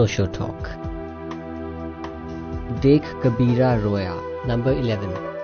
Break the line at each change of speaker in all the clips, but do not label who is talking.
Osho Talk. Dekh Kabira Roya, number 11.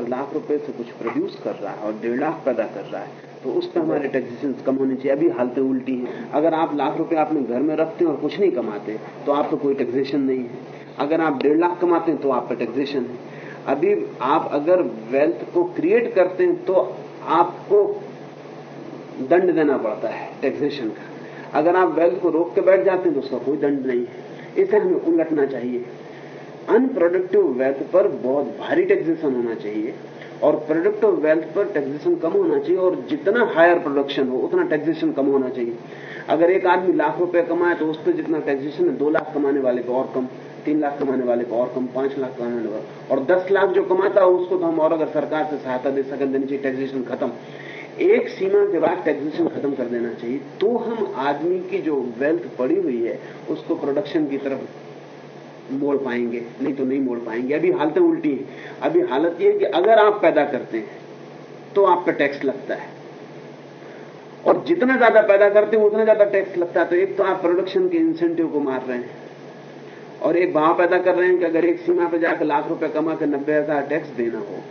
अगर लाख रुपए से कुछ प्रोड्यूस कर रहा है और डेढ़ लाख पैदा कर रहा है तो उस पर हमारे टैक्सेशन कम होने चाहिए। अभी हालतें उल्टी हैं। अगर आप लाख रुपए अपने घर में रखते हैं और कुछ नहीं कमाते तो आप कोई टैक्सेशन नहीं है। अगर आप डेढ़ लाख कमाते हैं तो आप टैक्सेशन है। अभी आप अगर वेल्थ को क्रिएट करते हैं तो आपको दंड देना पड़ता है टैक्सेशन का। अगर आप वेल्थ को रोक के बैठ जाते हैं तो उसका कोई दंड नहीं है। इसे हमें उलटना चाहिए। अनप्रोडक्टिव वेल्थ पर बहुत भारी टैक्सेशन होना चाहिए और प्रोडक्टिव वेल्थ पर टैक्सेशन कम होना चाहिए और जितना हायर प्रोडक्शन हो, उतना टैक्सेशन कम होना चाहिए। अगर एक आदमी लाख रुपए कमाए तो उस पर जितना टैक्सेशन है, दो लाख कमाने वाले को और कम, तीन लाख कमाने वाले को और कम, पाँच लाख कमाने वाले और दस लाख जो कमाता है, उसको तो हम और अगर सरकार से सहायता दे सकें देनी चाहिए टैक्सेशन खत्म। एक सीमा के बाद टैक्सेशन खत्म कर देना चाहिए। तो हम आदमी की जो वेल्थ पड़ी हुई है, उसको प्रोडक्शन की तरफ़ मोड़ पाएँगे, नहीं तो नहीं मोड़ पाएँगे। अभी हालतें उल्टी हैं। अभी हालत ये है कि अगर आप पैदा करते हैं तो आप पे टैक्स लगता है। और जितना ज़्यादा पैदा करते हैं, उतना ज़्यादा टैक्स लगता है। तो एक तो आप प्रोडक्शन के इंसेंटिव को मार रहे हैं। और एक भाव पैदा कर रहे हैं कि अगर एक सीमा पर जाकर लाख रुपए कमा कर नब्बे हज़ार टैक्स देना हो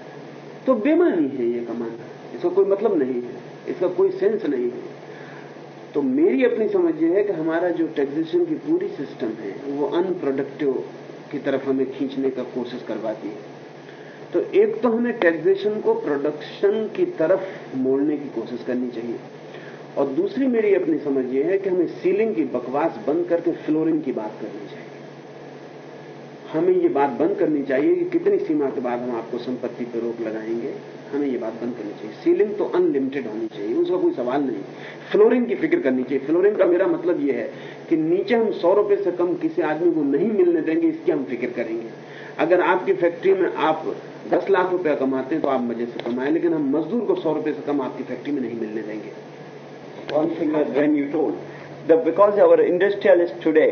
तो बेमानी है ये कमाना। इसका कोई मतलब नहीं है। इसका कोई सेंस नहीं है। तो मेरी अपनी समझ ये है कि हमारा जो टैक्सेशन की पूरी सिस्टम है, वो अनप्रोडक्टिव की तरफ़ हमें खींचने का कोशिश करवाती है। तो एक तो हमें टैक्सेशन को प्रोडक्शन की तरफ़ मोड़ने की कोशिश करनी चाहिए। और दूसरी मेरी अपनी समझ ये है कि हमें सीलिंग की बकवास बंद करके फ्लोरिंग की बात करनी चाहिए। हमें ये बात बंद करनी चाहिए कि कितनी सीमा के बाद हम आपको संपत्ति पर रोक लगाएँगे। हमें ये बात बंद करनी चाहिए। सीलिंग तो अनलिमिटेड होनी चाहिए, उसका कोई सवाल नहीं। फ्लोरिंग की फ़िक्र करनी चाहिए। फ्लोरिंग का मेरा मतलब यह है कि नीचे हम सौ रुपए से कम किसी आदमी को नहीं मिलने देंगे, इसकी हम फ़िक्र करेंगे। अगर आपकी फैक्ट्री में आप 10 लाख रुपए कमाते हैं तो आप मज़े से कमाएँ, लेकिन हम मजदूर को सौ रुपए से कम आपकी फैक्ट्री में नहीं मिलने देंगे।
Because our industrialist today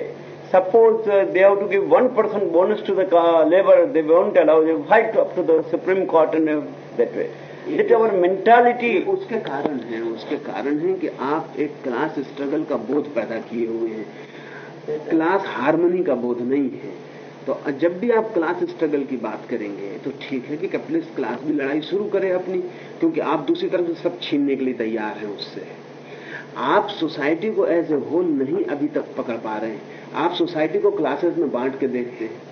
suppose they have to give one percent bonus to the labour they won't allow fight up to the Supreme Court and that way That our mentality.
उसके कारण है, उसके कारण है कि आप एक क्लास स्ट्रगल का बोध पैदा किए हुए हैं। क्लास हारमोनी का बोध नहीं है। तो जब भी आप क्लास स्ट्रगल की बात करेंगे तो ठीक है कि कैपिटलिस्ट क्लास भी लड़ाई शुरू करे अपनी, क्योंकि आप दूसरी तरफ़ सब छीनने के लिए तैयार हैं उससे। आप सोसाइटी को एज ए होल नहीं अभी तक पकड़ पा रहे हैं। आप सोसाइटी को क्लासेस में बांट के देखते हैं।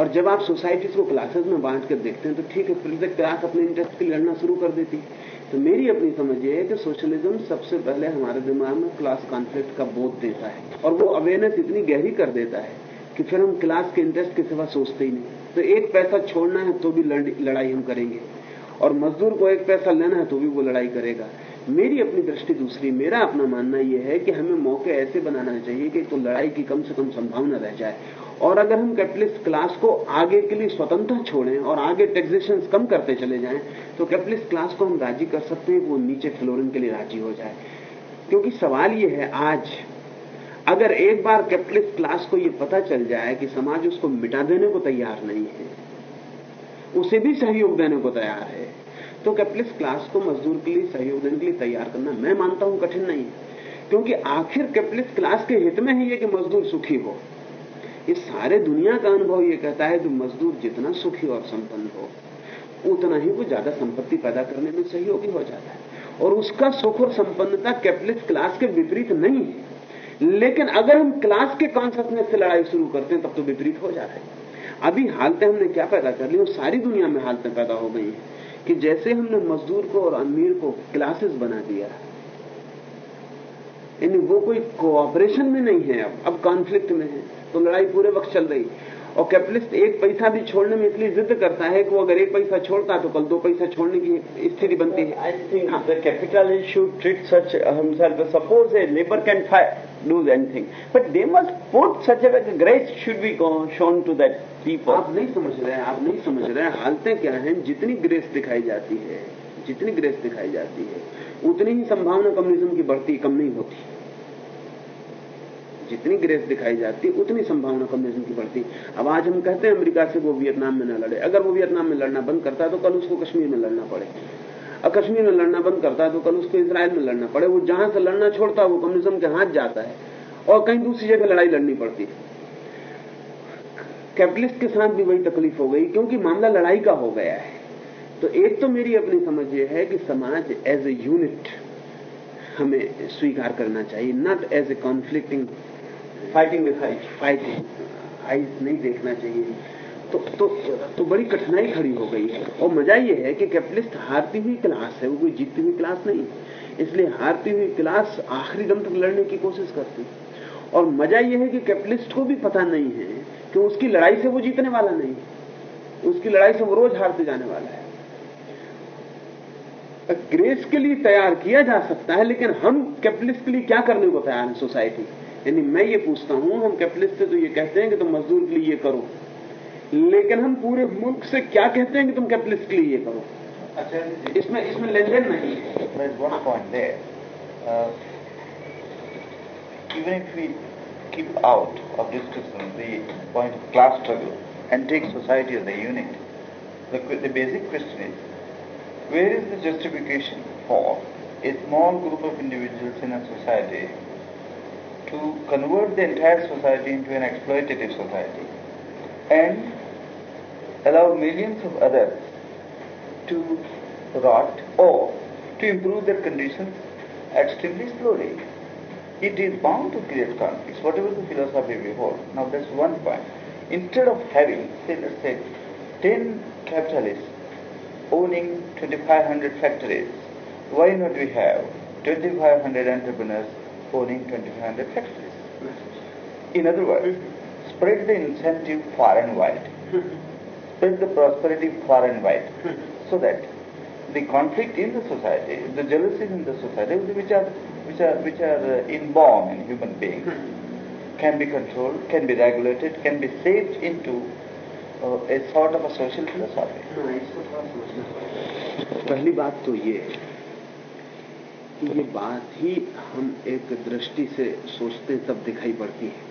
और जब आप सोसाइटी को क्लासेस में बांट कर देखते हैं तो ठीक है, फिर क्लास अपने इंटरेस्ट के लड़ना शुरू कर देती तो मेरी अपनी समझ ये है कि सोशलिज्म सबसे पहले हमारे दिमाग में क्लास कॉन्फ्लिक्ट का बोध देता है और वो अवेयरनेस इतनी गहरी कर देता है कि फिर हम क्लास के इंटरेस्ट के सिवा सोचते ही नहीं। तो एक पैसा छोड़ना है तो भी लड़ाई हम करेंगे। और मजदूर को एक पैसा लेना है तो भी वो लड़ाई करेगा। मेरी अपनी दृष्टि दूसरी, मेरा अपना मानना यह है कि हमें मौके ऐसे बनाना चाहिए कि तो लड़ाई की कम से कम संभावना रह जाए और अगर हम कैपिटलिस्ट क्लास को आगे के लिए स्वतंत्र छोड़ें और आगे टैक्सेशन कम करते चले जाएँ तो कैपिटलिस्ट क्लास को हम राज़ी कर सकते हैं, वो नीचे फ्लोरिंग के लिए राज़ी हो जाए। क्योंकि सवाल ये है, आज अगर एक बार कैपिटलिस्ट क्लास को ये पता चल जाए कि समाज उसको मिटा देने को तैयार नहीं है, उसे भी सहयोग देने को तैयार है तो कैपिटलिस्ट क्लास को मजदूर के लिए सहयोग देने के लिए तैयार करना मैं मानता हूँ कठिन नहीं क्योंकि आखिर कैपिटलिस्ट क्लास के हित में ही है कि मजदूर सुखी हो। इस सारे दुनिया का अनुभव ये कहता है कि मजदूर जितना सुखी और संपन्न हो, उतना ही वो ज़्यादा संपत्ति पैदा करने में सहयोगी हो जाता है। और उसका सुख और संपन्नता कैपिटलिस्ट क्लास के विपरीत नहीं है। लेकिन अगर हम क्लास के कॉन्सियसनेस से लड़ाई शुरू करते हैं, तब तो विपरीत हो जा रहा है। अभी हालतें हमने क्या पैदा कर ली, और सारी दुनिया में हालतें पैदा हो गई हैं कि जैसे हमने मजदूर को और अमीर को क्लासेस बना दिया यानी वो कोई कोऑपरेशन में नहीं है अब अब कॉन्फ्लिक्ट में है तो लड़ाई पूरे वक्त चल रही और कैपिटलिस्ट एक पैसा भी छोड़ने में इसलिए जिद करता है कि वो अगर एक पैसा छोड़ता है तो कल दो पैसा छोड़ने की स्थिति बनती है
I think the capitalist should treat such himself. Suppose a labor can do anything. But they must put such a grace should be shown to that people.
आप नहीं समझ रहे हैं आप नहीं समझ रहे हैं हालतें क्या हैं जितनी ग्रेस दिखाई जाती है जितनी ग्रेस दिखाई जाती है, उतनी ही संभावना कम्युनिज्म की बढ़ती, कम नहीं होती। जितनी ग्रेस दिखाई जाती, उतनी संभावना कम्युनिज्म की बढ़ती। अब आज हम कहते हैं अमेरिका से वो वियतनाम में न लड़े। अगर वो वियतनाम में लड़ना बंद करता है तो कल उसको कश्मीर में लड़ना पड़े। और कश्मीर में लड़ना बंद करता है तो कल उसको इसराइल में लड़ना पड़े। वो जहाँ से लड़ना छोड़ता है वो कम्युनिज्म के हाथ जाता है। और कहीं दूसरी जगह लड़ाई लड़नी पड़ती है। कैपिटलिस्ट के साथ भी वही तकलीफ़ हो गई, क्योंकि मामला लड़ाई का हो गया है। तो एक तो मेरी अपनी समझ यह है कि समाज एज ए यूनिट हमें स्वीकार करना चाहिए not as a conflicting
fighting with fight
fighting eyes नहीं देखना चाहिए। तो तो तो बड़ी कठिनाई खड़ी हो गई है। और मज़ा ये है कि कैपिटलिस्ट हारती हुई क्लास है वो कोई जीतती हुई क्लास नहीं इसलिए हारती हुई क्लास आखिरी दम तक लड़ने की कोशिश करती और मज़ा ये है कि कैपिटलिस्ट को भी पता नहीं है कि उसकी लड़ाई से वो जीतने वाला नहीं उसकी लड़ाई से वो रोज हारते जाने वाला है। ग्रेस के लिए तैयार किया जा सकता है लेकिन हम कैपिटलिस्ट के लिए क्या करने को तैयार है सोसाइटी? यानी मैं ये पूछता हूँ हम कैपिटलिस्ट से तो ये कहते हैं कि तुम मजदूर के लिए ये करो। लेकिन हम पूरे मुल्क से क्या कहते हैं कि तुम कैपिटलिस्ट के लिए ये करो? अच्छा इसमें इसमें लेन देन नहीं है.
Uh, even if we keep out of discussion the point of class struggle and take society as a unit, the, the basic question is, where is the justification for a small group of individuals in a society to convert the entire society into an exploitative society and allow millions of others to rot or to improve their conditions extremely slowly. It is bound to create conflicts, whatever the philosophy we hold. Now that's one point. Instead of having, say, let's say, 10 capitalists owning 2500 factories, why not we have 2500 entrepreneurs owning 2500 factories? In other words, spread the incentive far and wide. Spread the prosperity far and wide. So that the conflict in the society, the jealousies in the society, which are which are which are uh, inborn in human beings, can be controlled, can be regulated, can be saved into philosophy.
पहली बात तो ये कि ये बात ही हम एक दृष्टि से सोचते तब दिखाई पड़ती है।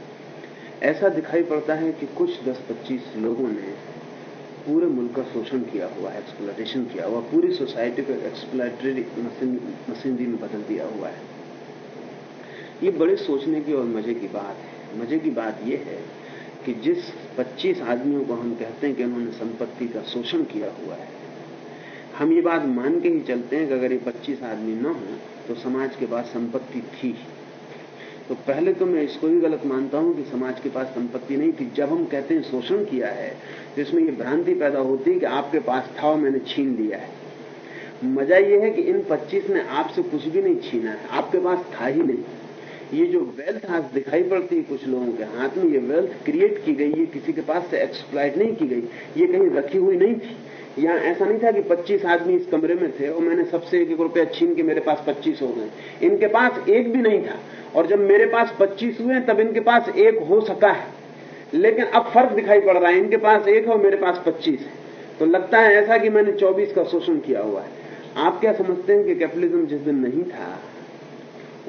ऐसा दिखाई पड़ता है कि कुछ 10-25 लोगों ने पूरे मुल्क का शोषण किया हुआ है एक्सप्लोटेशन किया हुआ, पूरी सोसाइटी को एक्सप्लोटरी मशीनरी में बदल दिया हुआ है। ये बड़े सोचने की और मज़े की बात है। मज़े की बात यह है कि जिस 25 आदमियों को हम कहते हैं कि उन्होंने संपत्ति का शोषण किया हुआ है, हम ये बात मान के ही चलते हैं कि अगर ये 25 आदमी न हो तो समाज के पास संपत्ति थी तो पहले तो मैं इसको ही गलत मानता हूँ कि समाज के पास संपत्ति नहीं थी। जब हम कहते हैं शोषण किया है तो इसमें यह भ्रांति पैदा होती है कि आपके पास था और मैंने छीन लिया है। मज़ा यह है कि इन 25 ने आपसे कुछ भी नहीं छीना है। आपके पास था ही नहीं। ये जो वेल्थ आज दिखाई पड़ती है कुछ लोगों के हाथ में, ये वेल्थ क्रिएट की गई, ये किसी के पास से एक्सप्लाइट नहीं की गई, ये कहीं रखी हुई नहीं थी। यहाँ ऐसा नहीं था कि 25 आदमी इस कमरे में थे और मैंने सबसे एक एक रुपया छीन के मेरे पास 25 हो गए। इनके पास एक भी नहीं था और जब मेरे पास 25 हुए, तब इनके पास एक हो सका है। लेकिन अब फ़र्क दिखाई पड़ रहा है, इनके पास एक है और मेरे पास 25 है। तो लगता है ऐसा कि मैंने 24 का शोषण किया हुआ है। आप क्या समझते हैं कि कैपिटलिज्म जिस दिन नहीं था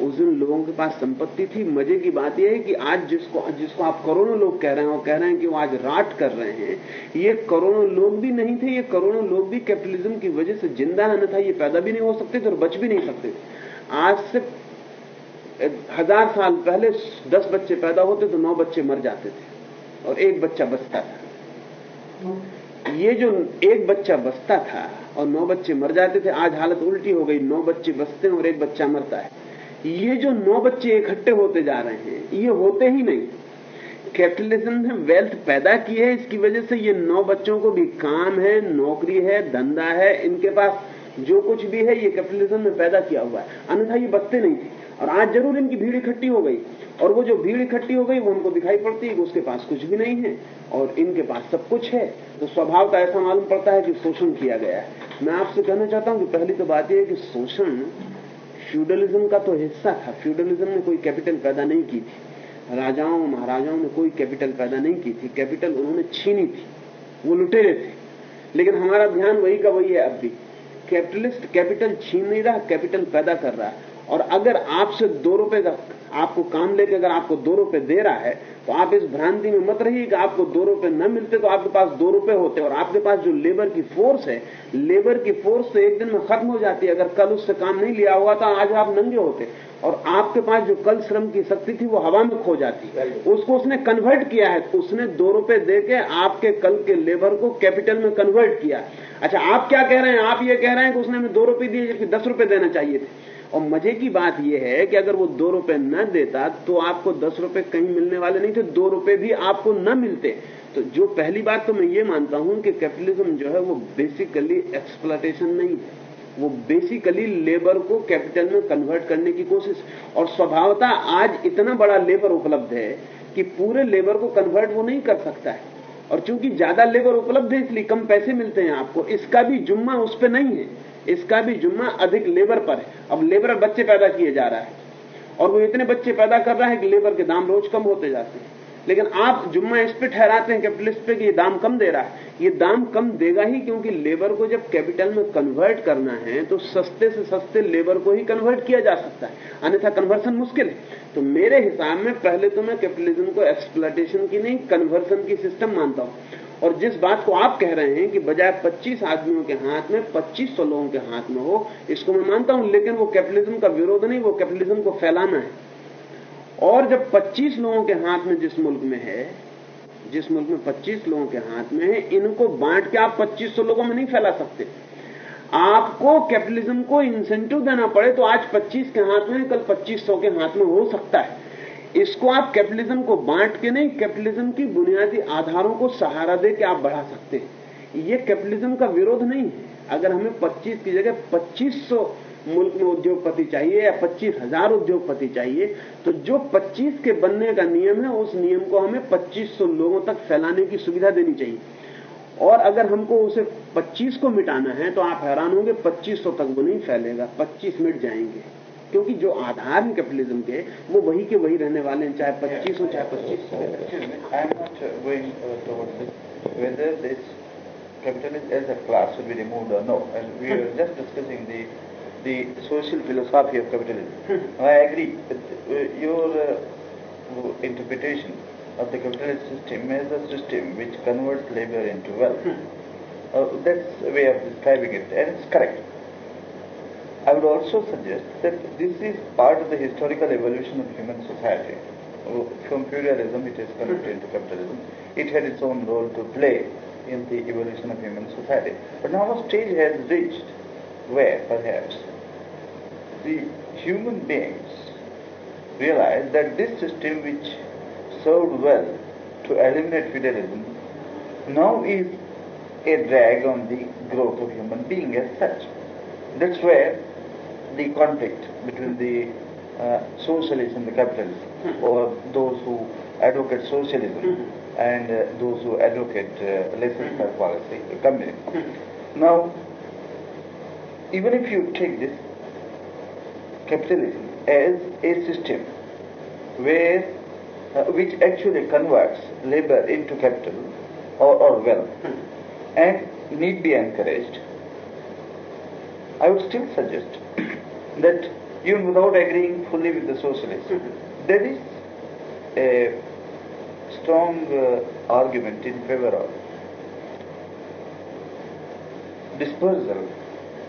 उस दिन लोगों के पास संपत्ति थी। मज़े की बात यह है कि आज जिसको जिसको आप करोड़ों लोग कह रहे हैं और कह रहे हैं कि वो आज राट कर रहे हैं। ये करोड़ों लोग भी नहीं थे, ये करोड़ों लोग भी कैपिटलिज्म की वजह से ज़िंदा है था, ये पैदा भी नहीं हो सकते थे और बच भी नहीं सकते थे। आज से हज़ार साल पहले दस बच्चे पैदा होते तो नौ बच्चे मर जाते थे और एक बच्चा बचता था। ये जो एक बच्चा बचता था और नौ बच्चे मर जाते थे, आज हालत उल्टी हो गई। नौ बच्चे बचते हैं और एक बच्चा मरता है। ये जो नौ बच्चे इकट्ठे होते जा रहे हैं, ये होते ही नहीं। कैपिटलिज्म ने वेल्थ पैदा की है, इसकी वजह से ये नौ बच्चों को भी काम है, नौकरी है, धंधा है, इनके पास जो कुछ भी है, ये कैपिटलिज्म ने पैदा किया हुआ है। अन्यथा ये बचते नहीं थे। और आज ज़रूर इनकी भीड़ इकट्ठी हो गई। और वो जो भीड़ इकट्ठी हो गई, वो उनको दिखाई पड़ती है कि उसके पास कुछ भी नहीं है। और इनके पास सब कुछ है। तो स्वभाव का ऐसा मालूम पड़ता है कि शोषण किया गया है। मैं आपसे कहना चाहता हूँ कि पहली तो बात यह है कि शोषण फ्यूडलिज्म का तो हिस्सा था। फ्यूडलिज्म ने कोई कैपिटल पैदा नहीं की थी। राजाओं, महाराजाओं ने कोई कैपिटल पैदा नहीं की थी। कैपिटल उन्होंने छीनी थी। वो लुटेरे थे। लेकिन हमारा ध्यान वही का वही है अब भी। कैपिटलिस्ट कैपिटल छीन नहीं रहा, कैपिटल पैदा कर रहा है। और अगर आपसे दो रुपए का आपको काम लेके अगर आपको दो रुपए दे रहा है तो आप इस भ्रांति में मत रहिए कि आपको दो रुपए न मिलते तो आपके पास दो रुपए होते। और आपके पास जो लेबर की फोर्स है लेबर की फोर्स तो एक दिन में खत्म हो जाती है। अगर कल उससे काम नहीं लिया हुआ तो आज आप नंगे होते। और आपके पास जो कल श्रम की शक्ति थी, वो हवा में खो जाती। उसको उसने कन्वर्ट किया है उसने दो रुपए दे के आपके कल के लेबर को कैपिटल में कन्वर्ट किया। अच्छा आप क्या कह रहे हैं? आप ये कह रहे हैं कि उसने हमें दो रुपए दिए, जबकि दस रुपए देना चाहिए थे। और मज़े की बात यह है कि अगर वो दो रुपए न देता तो आपको दस रुपए कहीं मिलने वाले नहीं थे, दो रुपए भी आपको न मिलते। तो जो पहली बात तो मैं ये मानता हूँ कि कैपिटलिज्म जो है, वो बेसिकली एक्सप्लाटेशन नहीं है। वो बेसिकली लेबर को कैपिटल में कन्वर्ट करने की कोशिश। और स्वभावता आज इतना बड़ा लेबर उपलब्ध है कि पूरे लेबर को कन्वर्ट वो नहीं कर सकता है। और चूँकि ज़्यादा लेबर उपलब्ध है, इसलिए कम पैसे मिलते हैं आपको, इसका भी जुम्मा उस पर नहीं है। इसका भी जुम्मा अधिक लेबर पर है। अब लेबर बच्चे पैदा किए जा रहा है। और वो इतने बच्चे पैदा कर रहा है कि लेबर के दाम रोज कम होते जाते हैं। लेकिन आप जुम्मा इस पे ठहराते हैं कैपिटलिस्ट पे कि ये दाम कम दे रहा है। ये दाम कम देगा ही क्योंकि लेबर को जब कैपिटल में कन्वर्ट करना है तो सस्ते से सस्ते लेबर को ही कन्वर्ट किया जा सकता है। अन्यथा कन्वर्सन मुश्किल है। तो मेरे हिसाब में पहले तो मैं कैपिटलिज्म को एक्सप्लाटेशन की नहीं कन्वर्सन की सिस्टम मानता हूँ। और जिस बात को आप कह रहे हैं कि बजाय 25 आदमियों के हाथ में 2500 लोगों के हाथ में हो, इसको मैं मानता हूँ, लेकिन वो कैपिटलिज्म का विरोध नहीं, वो कैपिटलिज्म को फैलाना है। और जब 25 लोगों के हाथ में जिस मुल्क में है, जिस मुल्क में 25 लोगों के हाथ में है, इनको बांट के आप 2500 लोगों में नहीं फैला सकते। आपको कैपिटलिज्म को इंसेंटिव देना पड़े तो आज 25 के हाथ में कल 2500 के हाथ में हो सकता है। इसको आप कैपिटलिज्म को बांट के नहीं, कैपिटलिज्म की बुनियादी आधारों को सहारा दे के आप बढ़ा सकते हैं। ये कैपिटलिज्म का विरोध नहीं है। अगर हमें 25 की जगह 2500 मुल्क में उद्योगपति चाहिए या पच्चीस हज़ार उद्योगपति चाहिए तो जो 25 के बनने का नियम है, उस नियम को हमें 2500 लोगों तक फैलाने की सुविधा देनी चाहिए। और अगर हमको उसे 25 को मिटाना है तो आप हैरान होंगे 2500 तक वो नहीं फैलेगा 25 मिट जाएँगे। क्योंकि जो आधार है कैपिटलिज्म के वो वही के वही रहने वाले हैं चाहे पच्चीस हो चाहे पच्चीस
capitalism as a class should be removed or no. And we are just discussing the the social philosophy of capitalism. I agree with uh, your uh, interpretation of the capitalist system as a system which converts labor into wealth. Uh, that's a way of describing it, and it's correct. I would also suggest that this is part of the historical evolution of human society. Oh, from feudalism, it has converted into capitalism. It had its own role to play in the evolution of human society. But now a stage has reached where, perhaps, the human beings realize that this system which served well to eliminate feudalism now is a drag on the growth of human being as such. That's where the conflict between the uh, socialists and the capitalists, mm-hmm. or those who advocate socialism mm-hmm. and uh, those who advocate uh, laissez-faire mm-hmm. policy, communism. Now, even if you take this capitalism as a system where uh, which actually converts labor into capital or, or wealth and need be encouraged, I would still suggest that even without agreeing fully with the socialists, there is a strong uh, argument in favor of dispersal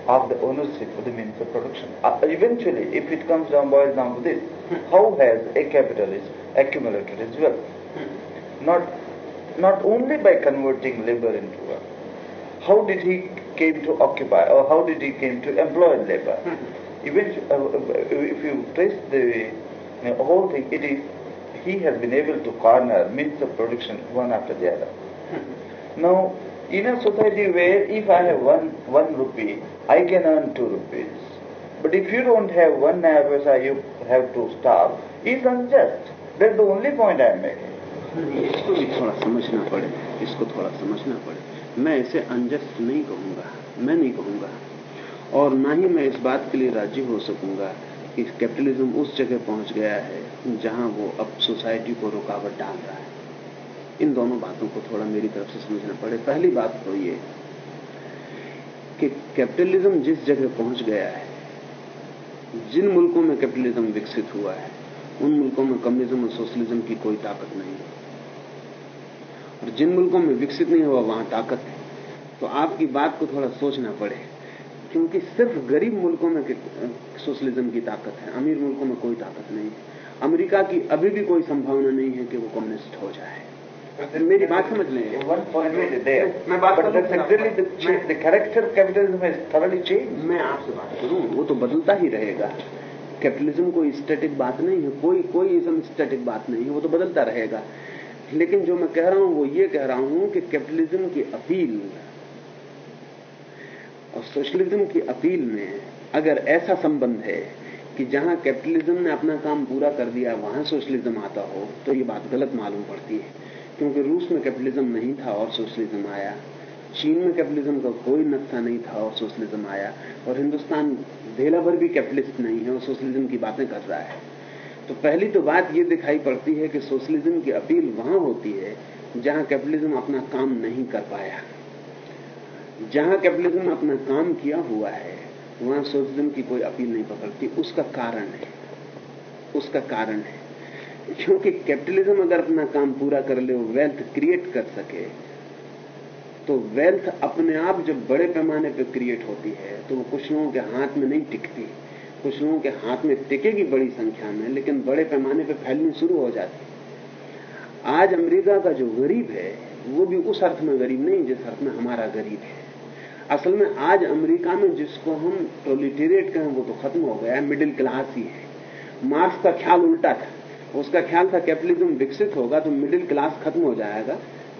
of the ownership of the means of production. Uh, eventually, if it comes down, boils down to this, how has a capitalist accumulated his wealth? Not, not only by converting labor into wealth. How did he came to occupy or how did he came to employ labor? eventually, uh, uh, if you trace the whole thing, it is he has been able to corner means of production one after the other. now, in a society where if I have one one rupee, I can earn two rupees. But if you don't have one naira you have to starve. It's unjust. That's the only point I am making.
इसको भी थोड़ा समझना पड़े इसको थोड़ा समझना पड़े मैं इसे अनजस्ट नहीं कहूंगा मैं नहीं कहूंगा और ना ही मैं इस बात के लिए राज़ी हो सकूँगा कि कैपिटलिज्म उस जगह पहुँच गया है जहाँ वो अब सोसाइटी को रुकावट डाल रहा है। इन दोनों बातों को थोड़ा मेरी तरफ़ से समझना पड़े। पहली बात तो ये कि कैपिटलिज्म जिस जगह पहुँच गया है, जिन मुल्कों में कैपिटलिज्म विकसित हुआ है, उन मुल्कों में कम्युनिज्म और सोशलिज्म की कोई ताकत नहीं है। और जिन मुल्कों में विकसित नहीं हुआ, वहाँ ताकत है। तो आपकी बात को थोड़ा सोचना पड़े। क्योंकि सिर्फ़ गरीब मुल्कों में सोशलिज्म की ताकत है अमीर मुल्कों में कोई ताकत नहीं है। अमेरिका की अभी भी कोई संभावना नहीं है कि वो कम्युनिस्ट हो जाए। मेरी बात समझ लें।
One point is
मैं बात
but
करूँ?
that's exactly the, cha- the character of capitalism has thoroughly changed.
मैं आपसे बात करूँ वो तो बदलता ही रहेगा। कैपिटलिज्म कोई स्टैटिक बात नहीं है कोई कोई इज्म स्टैटिक बात नहीं है वो तो बदलता रहेगा। लेकिन जो मैं कह रहा हूँ वो ये कह रहा हूँ कि कैपिटलिज्म की अपील और सोशलिज्म की अपील में अगर ऐसा संबंध है कि जहाँ कैपिटलिज्म ने अपना काम पूरा कर दिया, वहाँ सोशलिज्म आता हो तो ये बात गलत मालूम पड़ती है। क्योंकि रूस में कैपिटलिज्म नहीं था और सोशलिज्म आया। चीन में कैपिटलिज्म का कोई नक्शा नहीं था और सोशलिज्म आया। और हिंदुस्तान धेला भर भी कैपिटलिस्ट नहीं है और सोशलिज्म की बातें कर रहा है। तो पहली तो बात ये दिखाई पड़ती है कि सोशलिज्म की अपील वहाँ होती है जहाँ कैपिटलिज्म अपना काम नहीं कर पाया। जहाँ कैपिटलिज्म अपना काम किया हुआ है, वहाँ सोशलिज्म की कोई अपील नहीं पकड़ती। उसका कारण है। उसका कारण है। क्योंकि कैपिटलिज्म अगर अपना काम पूरा कर ले वेल्थ क्रिएट कर सके तो वेल्थ अपने आप जब बड़े पैमाने पर क्रिएट होती है तो वो कुछ लोगों के हाथ में नहीं टिकती। कुछ लोगों के हाथ में टिकेगी बड़ी संख्या में, लेकिन बड़े पैमाने पर फैलनी शुरू हो जाती आज अमेरिका का जो गरीब है, वो भी उस अर्थ में गरीब नहीं जिस अर्थ में हमारा गरीब है। असल में आज अमेरिका में जिसको हम प्रोलिटेरिएट कहें, वो तो खत्म हो गया है मिडिल क्लास ही है। मार्क्स का ख्याल उल्टा था। उसका ख्याल था कैपिटलिज्म विकसित होगा तो मिडिल क्लास खत्म हो जाएगा,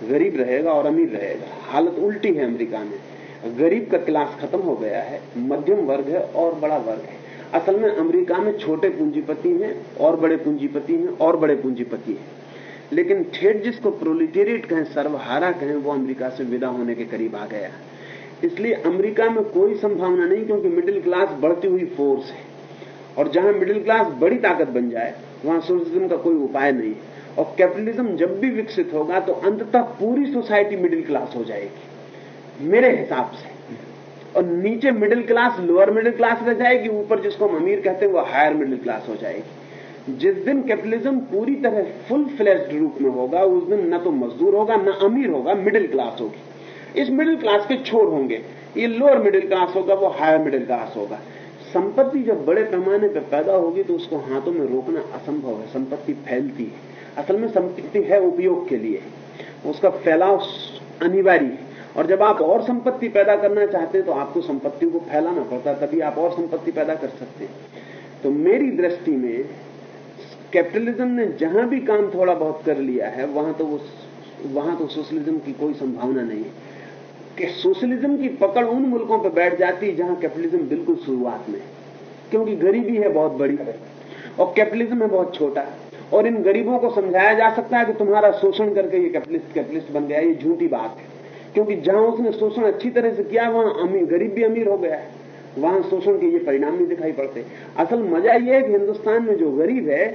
गरीब रहेगा और अमीर रहेगा। हालत उल्टी है अमेरिका में। गरीब का क्लास खत्म हो गया है, मध्यम वर्ग है और बड़ा वर्ग है। असल में अमेरिका में छोटे पूंजीपति हैं, और बड़े पूंजीपति हैं, और बड़े पूंजीपति हैं। लेकिन ठेठ जिसको प्रोलिटेरिएट कहें, सर्वहारा कहें, वो अमेरिका से विदा होने के करीब आ गया। इसलिए अमेरिका में कोई संभावना नहीं, क्योंकि मिडिल क्लास बढ़ती हुई फोर्स है। और जहाँ मिडिल क्लास बड़ी ताकत बन जाए, वहाँ सोशलिज्म का कोई उपाय नहीं है। और कैपिटलिज्म जब भी विकसित होगा तो अंततः पूरी सोसाइटी मिडिल क्लास हो जाएगी। मेरे हिसाब से। और नीचे middle class lower middle class रह जाएगी, ऊपर जिसको हम अमीर कहते हैं, वो हायर मिडिल क्लास हो जाएगी। जिस दिन कैपिटलिज्म पूरी तरह फुल फ्लैश्ड रूप में होगा, उस दिन न तो मजदूर होगा, न अमीर होगा मिडिल क्लास होगी। इस मिडिल क्लास के छोर होंगे। ये लोअर मिडिल क्लास होगा, वो हायर मिडिल क्लास होगा। संपत्ति जब बड़े पैमाने पर पैदा होगी तो उसको हाथों में रोकना असंभव है, संपत्ति फैलती है। असल में संपत्ति है उपयोग के लिए। उसका फैलाव अनिवार्य है। और जब आप और संपत्ति पैदा करना चाहते हैं तो आपको संपत्ति को फैलाना पड़ता तभी आप और संपत्ति पैदा कर सकते हैं। तो मेरी दृष्टि में कैपिटलिज्म ने जहाँ भी काम थोड़ा बहुत कर लिया है, वहाँ तो वो, वहाँ तो सोशलिज्म की कोई संभावना नहीं है। कि सोशलिज्म की पकड़ उन मुल्कों पर बैठ जाती है जहाँ कैपिटलिज्म बिल्कुल शुरुआत में है। क्योंकि गरीबी है बहुत बड़ी और कैपिटलिज्म है बहुत छोटा। और इन गरीबों को समझाया जा सकता है कि तुम्हारा शोषण करके ये कैपिटलिस्ट कैपिटलिस्ट बन गया, ये झूठी बात है। क्योंकि जहाँ उसने शोषण अच्छी तरह से किया, वहाँ अमीर गरीब भी अमीर हो गया है। वहाँ शोषण के ये परिणाम नहीं दिखाई पड़ते। असल मज़ा ये है कि हिंदुस्तान में जो गरीब है,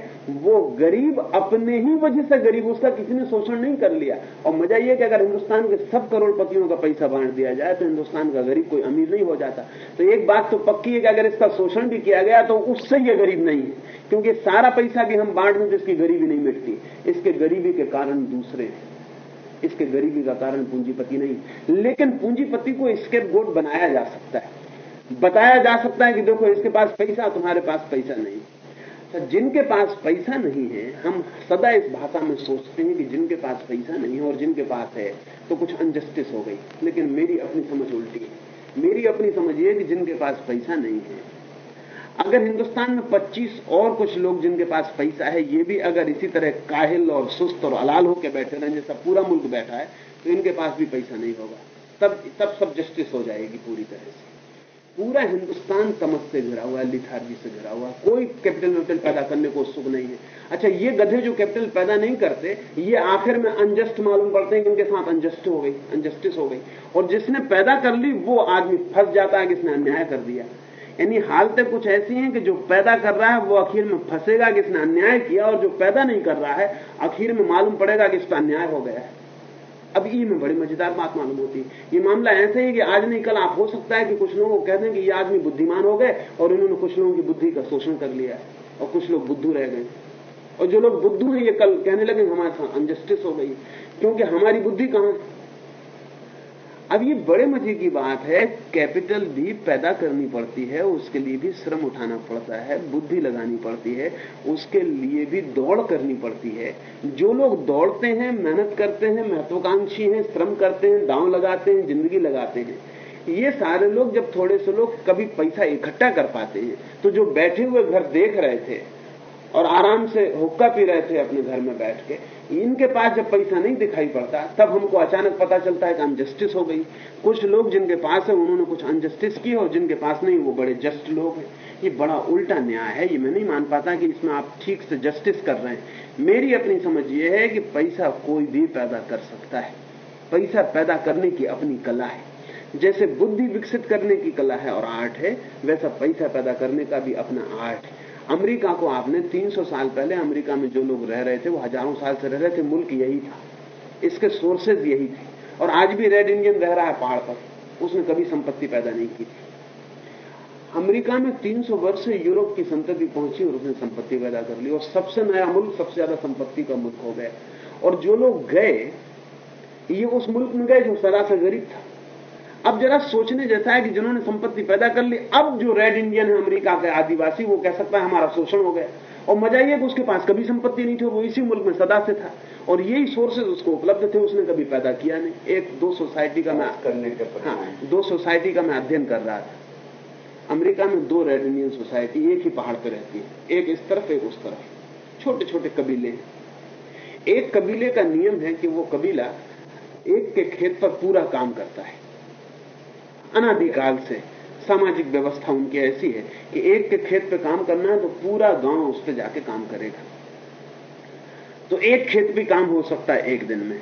वो गरीब अपने ही वजह से गरीब, उसका किसी ने शोषण नहीं कर लिया। और मज़ा ये कि अगर हिंदुस्तान के सब करोड़पतियों का पैसा बांट दिया जाए तो हिंदुस्तान का गरीब कोई अमीर नहीं हो जाता। तो एक बात तो पक्की है कि अगर इसका शोषण भी किया गया तो उससे ये गरीब नहीं है। क्योंकि सारा पैसा भी हम बांट दें तो इसकी गरीबी नहीं मिटती। इसके गरीबी के कारण दूसरे इसके गरीबी का कारण पूंजीपति नहीं। लेकिन पूंजीपति को स्केप गोट बनाया जा सकता है। बताया जा सकता है कि देखो, इसके पास पैसा, तुम्हारे पास पैसा नहीं। तो जिनके पास पैसा नहीं है, हम सदा इस भाषा में सोचते हैं कि जिनके पास पैसा नहीं है और जिनके पास है तो कुछ अनजस्टिस हो गई। लेकिन मेरी अपनी समझ उल्टी है। मेरी अपनी समझ ये कि जिनके पास पैसा नहीं है, अगर हिंदुस्तान में 25 और कुछ लोग जिनके पास पैसा है, ये भी अगर इसी तरह काहिल और सुस्त और अलाल होकर बैठे रहें, जैसा पूरा मुल्क बैठा है तो इनके पास भी पैसा नहीं होगा। तब तब सब जस्टिस हो जाएगी पूरी तरह से। पूरा हिंदुस्तान तमस से घिरा हुआ है, लिथार्जी से घिरा हुआ कोई कैपिटल वेपिटल पैदा करने को उत्सुक नहीं है। अच्छा ये गधे जो कैपिटल पैदा नहीं करते, ये आखिर में अनजस्ट मालूम पड़ते हैं कि उनके साथ अनजस्ट हो गई अनजस्टिस हो गई। और जिसने पैदा कर ली, वो आदमी फंस जाता है कि इसने अन्याय कर दिया। यानी हालतें कुछ ऐसी हैं कि जो पैदा कर रहा है, वो आखिर में फंसेगा कि इसने अन्याय किया, और जो पैदा नहीं कर रहा है, आखिर में मालूम पड़ेगा कि इस पर अन्याय हो गया है। अब ये में बड़ी मज़ेदार बात मालूम होती। है ये मामला ऐसे ही कि आज नहीं, कल आप हो सकता है कि कुछ लोगों को कह दें कि ये आदमी बुद्धिमान हो गए और उन्होंने कुछ लोगों की बुद्धि का शोषण कर लिया है और कुछ लोग बुद्धू रह गए। और जो लोग बुद्धू हैं, ये कल कहने लगे, हमारे साथ अनजस्टिस हो गई क्योंकि हमारी बुद्धि कहाँ है? अब ये बड़े मज़े की बात है, कैपिटल भी पैदा करनी पड़ती है, उसके लिए भी श्रम उठाना पड़ता है, बुद्धि लगानी पड़ती है, उसके लिए भी दौड़ करनी पड़ती है। जो लोग दौड़ते हैं, मेहनत करते हैं, महत्वाकांक्षी हैं, श्रम करते हैं, दांव लगाते हैं, ज़िंदगी लगाते हैं, ये सारे लोग जब थोड़े से लोग कभी पैसा इकट्ठा कर पाते हैं। तो जो बैठे हुए घर देख रहे थे और आराम से हुक्का पी रहे थे अपने घर में बैठ के। इनके पास जब पैसा नहीं दिखाई पड़ता, तब हमको अचानक पता चलता है कि अनजस्टिस हो गई। कुछ लोग जिनके पास है, उन्होंने कुछ अनजस्टिस की और जिनके पास नहीं, वो बड़े जस्ट लोग हैं। ये बड़ा उल्टा न्याय है, ये मैं नहीं मान पाता कि इसमें आप ठीक से जस्टिस कर रहे हैं। मेरी अपनी समझ ये है कि पैसा कोई भी पैदा कर सकता है। पैसा पैदा करने की अपनी कला है। जैसे बुद्धि विकसित करने की कला है और आर्ट है, वैसा पैसा पैदा करने का भी अपना आर्ट है। अमेरिका को आपने 300 साल पहले अमेरिका में जो लोग रह रहे थे, वो हज़ारों साल से रह रहे थे, मुल्क यही था। इसके सोर्सेज यही थे। और आज भी रेड इंडियन रह रहा है पहाड़ पर। उसने कभी संपत्ति पैदा नहीं की थी। अमेरिका में 300 वर्ष से यूरोप की संतति पहुँची और उसने संपत्ति पैदा कर ली। और सबसे नया मुल्क, सबसे ज़्यादा संपत्ति का मुल्क हो गया। और जो लोग गए, ये उस मुल्क में गए जो सदा से गरीब था। अब जरा सोचने जैसा है कि जिन्होंने संपत्ति पैदा कर ली अब जो रेड इंडियन है अमेरिका के आदिवासी वो कह सकता है हमारा शोषण हो गया। और मज़ा ये कि उसके पास कभी संपत्ति नहीं थी वो इसी मुल्क में सदा से था। और यही सोर्सेज उसको उपलब्ध थे उसने कभी पैदा किया नहीं। एक दो सोसाइटी का मैं
करने के
हाँ दो सोसाइटी का मैं अध्ययन कर रहा था। अमेरिका में दो रेड इंडियन सोसाइटी एक ही पहाड़ पर रहती है। एक इस तरफ़ एक उस तरफ़। छोटे छोटे कबीले एक कबीले का नियम है कि वो कबीला एक के खेत पर पूरा काम करता है। अनादिकाल से सामाजिक व्यवस्था उनकी ऐसी है कि एक के खेत पे काम करना है तो पूरा गाँव उस पर जाके काम करेगा। तो एक खेत भी काम हो सकता है एक दिन में।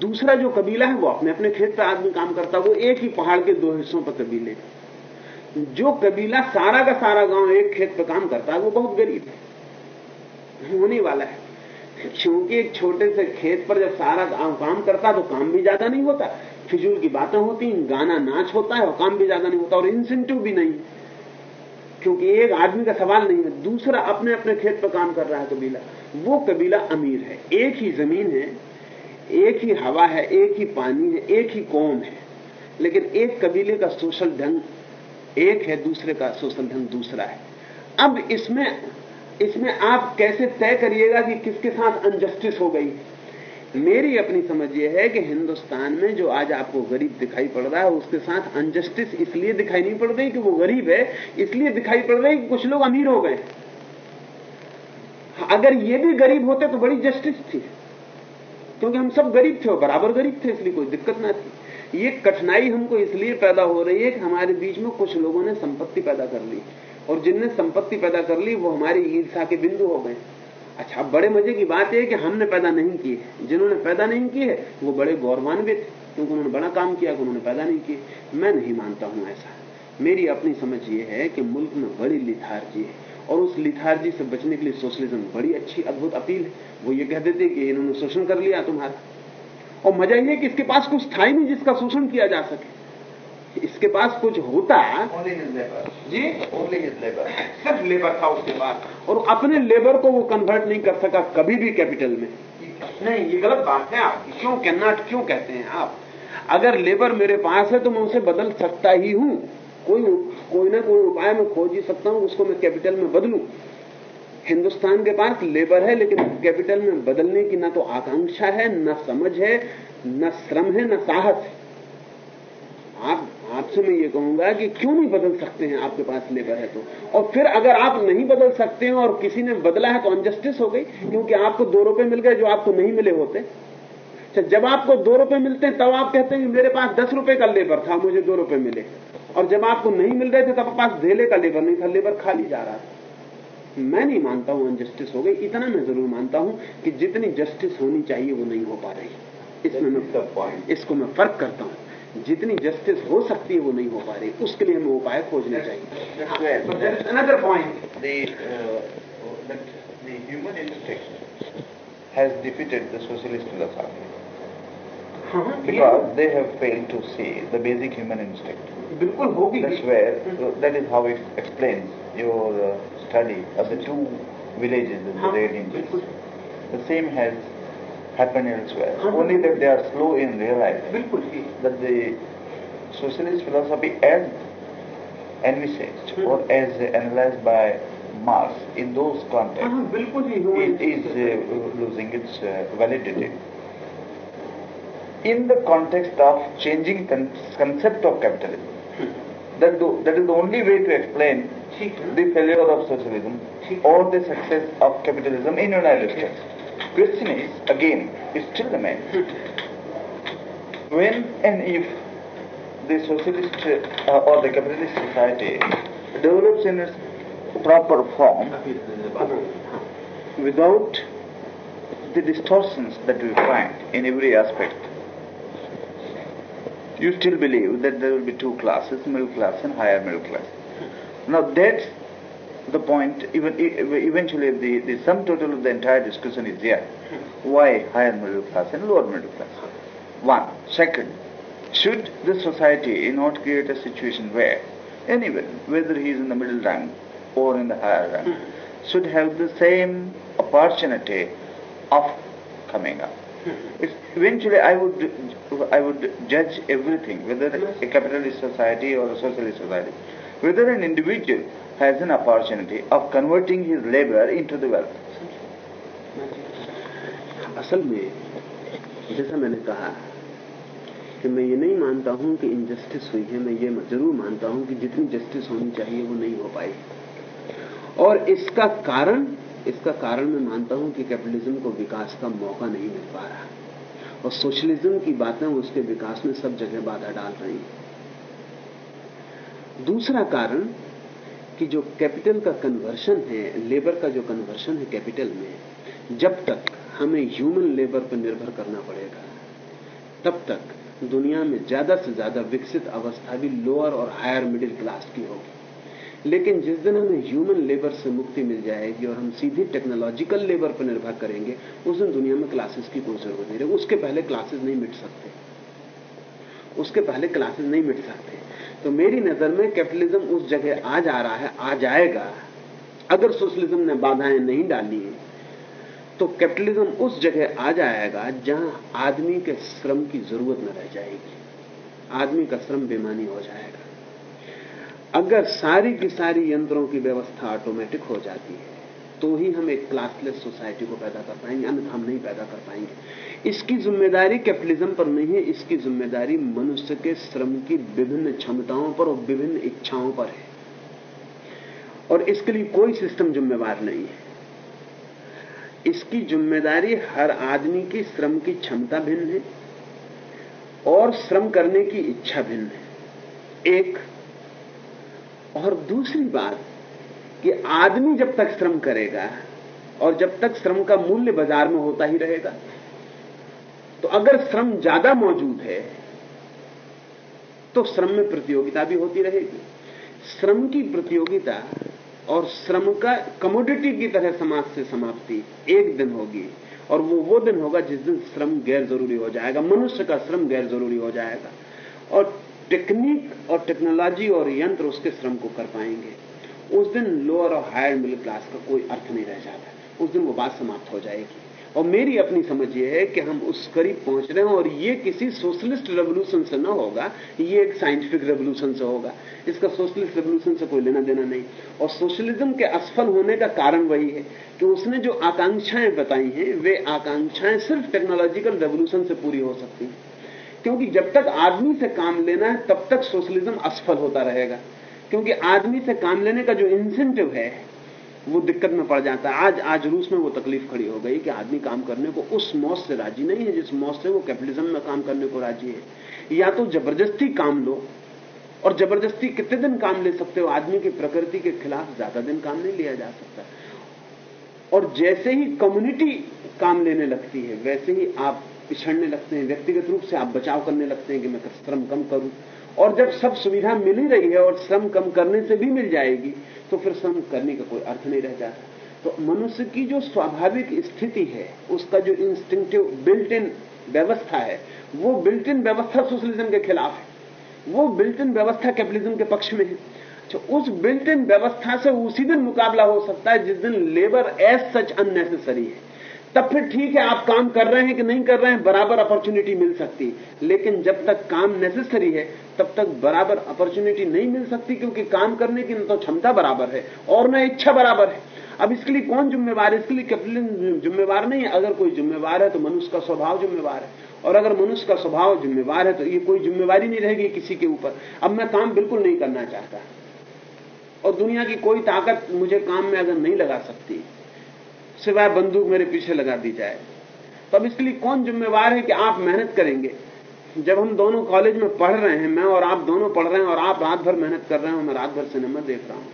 दूसरा जो कबीला है वो अपने अपने खेत पे आदमी काम करता है, वो एक ही पहाड़ के दो हिस्सों पर कबीले। जो कबीला सारा का सारा गाँव एक खेत पे काम करता है, वो बहुत गरीब है। होने वाला है। क्योंकि एक छोटे से खेत पर जब सारा काम करता तो काम भी ज़्यादा नहीं होता। फिजूल की बातें होती हैं, गाना नाच होता है और काम भी ज़्यादा नहीं होता और इंसेंटिव भी नहीं। क्योंकि एक आदमी का सवाल नहीं है, दूसरा अपने अपने खेत पर काम कर रहा है कबीला। वो कबीला अमीर है। एक ही ज़मीन है, एक ही हवा है, एक ही पानी है, एक ही कौम है। लेकिन एक कबीले का सोशल ढंग एक है, दूसरे का सोशल ढंग दूसरा है। अब इसमें इसमें आप कैसे तय करिएगा कि किसके साथ अनजस्टिस हो गई? मेरी अपनी समझ यह है कि हिंदुस्तान में जो आज आपको गरीब दिखाई पड़ रहा है, उसके साथ अनजस्टिस इसलिए दिखाई नहीं पड़ रही कि वो गरीब है, इसलिए दिखाई पड़ रही कि कुछ लोग अमीर हो गए। अगर ये भी गरीब होते तो बड़ी जस्टिस थी। क्योंकि हम सब गरीब थे और बराबर गरीब थे, इसलिए कोई दिक्कत ना थी। ये कठिनाई हमको इसलिए पैदा हो रही है कि हमारे बीच में कुछ लोगों ने संपत्ति पैदा कर ली। और जिनने संपत्ति पैदा कर ली, वो हमारी ईर्षा के बिंदु हो गए। अच्छा अब बड़े मज़े की बात है कि हमने पैदा नहीं की है। जिन्होंने पैदा नहीं की है, वो बड़े गौरवान्वित क्योंकि उन्होंने बड़ा काम किया उन्होंने पैदा नहीं किए। मैं नहीं मानता हूँ ऐसा। मेरी अपनी समझ ये है कि मुल्क में बड़ी लिथार्जी है, और उस लिथार्जी से बचने के लिए सोशलिज्म बड़ी अच्छी, अद्भुत अपील है। वो ये कह देते कि इन्होंने शोषण कर लिया तुम्हारा। और मज़ा ये कि इसके पास कुछ था ही नहीं जिसका शोषण किया जा सके। इसके पास कुछ होता जी?
ओनली लेबर
सिर्फ़ लेबर था उसके पास। और अपने लेबर को वो कन्वर्ट नहीं कर सका कभी भी कैपिटल में। नहीं ये गलत बात है आप। क्यों कहना क्यों कहते हैं आप? अगर लेबर मेरे पास है तो मैं उसे बदल सकता ही हूँ। कोई कोई ना कोई उपाय मैं खोज ही सकता हूँ उसको मैं कैपिटल में बदलू। हिंदुस्तान के पास लेबर है लेकिन कैपिटल में बदलने की ना तो आकांक्षा है न समझ है न श्रम है न साहस है। आप आपसे मैं ये कहूँगा कि क्यों नहीं बदल सकते हैं? आपके पास लेबर है तो। और फिर अगर आप नहीं बदल सकते हैं और किसी ने बदला है तो अनजस्टिस हो गई क्योंकि आपको दो रुपए मिल गए जो आपको नहीं मिले होते। अच्छा जब आपको दो रुपए मिलते हैं तब आप कहते हैं मेरे पास दस रुपए का लेबर था मुझे दो रुपए मिले। और जब आपको नहीं मिल रहे थे तब पास धेले का लेबर नहीं था लेबर खाली जा रहा था। मैं नहीं मानता हूँ अनजस्टिस हो गई इतना मैं ज़रूर मानता हूँ कि जितनी जस्टिस होनी चाहिए वो नहीं हो पा रही। इसमें मैं इसको मैं फ़र्क करता हूँ। जितनी जस्टिस हो सकती है वो नहीं हो पा रही। उसके लिए हमें उपाय खोजने चाहिए।
Another point human has defeated the socialist because they have fail to see the basic human instinct
बिल्कुल होगी।
That is how it explain your study of two villages in the the same has happen elsewhere. Only that they are slow in realizing that the socialist philosophy as envisaged or as analyzed by Marx in those contexts
it
is uh, losing its uh, validity. In the context of changing con concept of capitalism, that, do, that is the only way to explain the failure of socialism or the success of capitalism in United States. Question is, again, it still remains, when and if the socialist uh, or the capitalist society develops in its proper form without the distortions that we find in every aspect, you still believe that there will be two classes, middle class and higher middle class. Now that's the point, even eventually the, the sum total of the entire discussion is here. Why higher middle class and lower middle class? One. Second, should the society not create a situation where anyone, whether he is in the middle rank or in the higher rank, should have the same opportunity of coming up? It's, eventually, I would I would judge everything, whether a capitalist society or a socialist society, whether an individual has an opportunity of converting his labor into the wealth.
असल में, जैसा मैंने कहा कि मैं ये नहीं मानता हूँ कि इनजस्टिस हुई है, मैं ये ज़रूर मानता हूँ कि जितनी जस्टिस होनी चाहिए, वो नहीं हो पाई। और इसका कारण इसका कारण मैं मानता हूँ कि कैपिटलिज्म को विकास का मौका नहीं मिल पा रहा। और सोशलिज्म की बातें उसके विकास में सब जगह बाधा डाल रही हैं। दूसरा कारण कि जो कैपिटल का कन्वर्शन है लेबर का जो कन्वर्शन है कैपिटल में, जब तक हमें ह्यूमन लेबर पर निर्भर करना पड़ेगा, तब तक दुनिया में ज़्यादा से ज़्यादा विकसित अवस्था भी लोअर और हायर मिडिल क्लास की होगी। लेकिन जिस दिन हमें ह्यूमन लेबर से मुक्ति मिल जाएगी और हम सीधी टेक्नोलॉजिकल लेबर पर निर्भर करेंगे, उस दिन दुनिया में क्लासेस की कोई ज़रूरत नहीं रहेगी उसके पहले क्लासेस नहीं मिट सकते। उसके पहले क्लासेस नहीं मिट सकते। तो मेरी नज़र में कैपिटलिज्म उस जगह आ जा रहा है, आ जाएगा। अगर सोशलिज्म ने बाधाएँ नहीं डाली तो कैपिटलिज्म उस जगह आ जाएगा जहाँ आदमी के श्रम की ज़रूरत न रह जाएगी। आदमी का श्रम बेमानी हो जाएगा। अगर सारी की सारी यंत्रों की व्यवस्था ऑटोमेटिक हो जाती है तो ही हम एक क्लासलेस सोसाइटी को पैदा कर पाएँगे, अन्यथा हम नहीं पैदा कर पाएँगे। इसकी ज़िम्मेदारी कैपिटलिज्म पर नहीं है, इसकी ज़िम्मेदारी मनुष्य के श्रम की विभिन्न क्षमताओं पर और विभिन्न इच्छाओं पर है। और इसके लिए कोई सिस्टम जिम्मेवार नहीं है। इसकी ज़िम्मेदारी हर आदमी की श्रम की क्षमता भिन्न है और श्रम करने की इच्छा भिन्न है। एक और दूसरी बात कि आदमी जब तक श्रम करेगा और जब तक श्रम का मूल्य बाज़ार में होता ही रहेगा तो अगर श्रम ज़्यादा मौजूद है तो श्रम में प्रतियोगिता भी होती रहेगी। श्रम की प्रतियोगिता और श्रम का कमोडिटी की तरह समाज से समाप्ति एक दिन होगी और वो वो दिन होगा जिस दिन श्रम गैर ज़रूरी हो जाएगा, मनुष्य का श्रम गैर ज़रूरी हो जाएगा। और टेक्निक और टेक्नोलॉजी और यंत्र उसके श्रम को कर पाएँगे। उस दिन लोअर और हायर मिडिल क्लास का कोई अर्थ नहीं रह जाता। उस दिन वो बात समाप्त हो जाएगी। और मेरी अपनी समझ ये है कि हम उस करीब पहुँच रहे हैं और ये किसी सोशलिस्ट रेवोल्यूशन से न होगा, ये एक साइंटिफिक रेवोल्यूशन से होगा। इसका सोशलिस्ट रेवोल्यूशन से कोई लेना देना नहीं। और सोशलिज्म के असफल होने का कारण वही है कि उसने जो आकांक्षाएँ बताई हैं, वे आकांक्षाएँ सिर्फ़ टेक्नोलॉजिकल रेवोल्यूशन से पूरी हो सकती हैं। क्योंकि जब तक आदमी से काम लेना है, तब तक सोशलिज्म असफल होता रहेगा। क्योंकि आदमी से काम लेने का जो इंसेंटिव है, वो दिक्कत में पड़ जाता है। आज आज रूस में वो तकलीफ़ खड़ी हो गई कि आदमी काम करने को उस मौत से राज़ी नहीं है, जिस मौत से वो कैपिटलिज्म में काम करने को राज़ी है। या तो ज़बरदस्ती काम लो, और ज़बरदस्ती कितने दिन काम ले सकते हो? आदमी की प्रकृति के खिलाफ ज़्यादा दिन काम नहीं लिया जा सकता। और जैसे ही कम्युनिटी काम लेने लगती है, वैसे ही आप पिछड़ने लगते हैं। व्यक्तिगत रूप से आप बचाव करने लगते हैं कि मैं श्रम कम करूँ। और जब सब सुविधा मिल ही रही है और श्रम कम करने से भी मिल जाएगी तो फिर श्रम करने का कोई अर्थ नहीं रह जाता तो मनुष्य की जो स्वाभाविक स्थिति है, उसका जो इंस्टिंक्टिव बिल्ट इन व्यवस्था है, वो बिल्ट इन व्यवस्था सोशलिज्म के खिलाफ है। वो बिल्ट इन व्यवस्था कैपिटलिज्म के पक्ष में है। तो उस बिल्ट इन व्यवस्था से उसी दिन मुकाबला हो सकता है जिस दिन लेबर एज सच अननेसेसरी है। तब फिर ठीक है, आप काम कर रहे हैं कि नहीं कर रहे हैं, बराबर अपॉर्चुनिटी मिल सकती है। लेकिन जब तक काम नेसेसरी है तब तक बराबर अपॉर्चुनिटी नहीं मिल सकती क्योंकि काम करने की न तो क्षमता बराबर है और न इच्छा बराबर है। अब इसके लिए कौन जिम्मेवार है? इसके लिए कैपिटलिज्म जिम्मेवार नहीं है। अगर कोई जिम्मेवार है तो मनुष्य का स्वभाव जिम्मेवार है। और अगर मनुष्य का स्वभाव जिम्मेवार है तो ये कोई जिम्मेवारी नहीं रहेगी किसी के ऊपर। अब मैं काम बिल्कुल नहीं करना चाहता। और दुनिया की कोई ताकत मुझे काम में अगर नहीं लगा सकती, सिवाय बंदूक मेरे पीछे लगा दी जाए तो अब इसके लिए कौन जिम्मेवार है कि आप मेहनत करेंगे? जब हम दोनों कॉलेज में पढ़ रहे हैं, मैं और आप दोनों पढ़ रहे हैं और आप रात भर मेहनत कर रहे हो मैं रात भर सिनेमा देख रहा हूँ।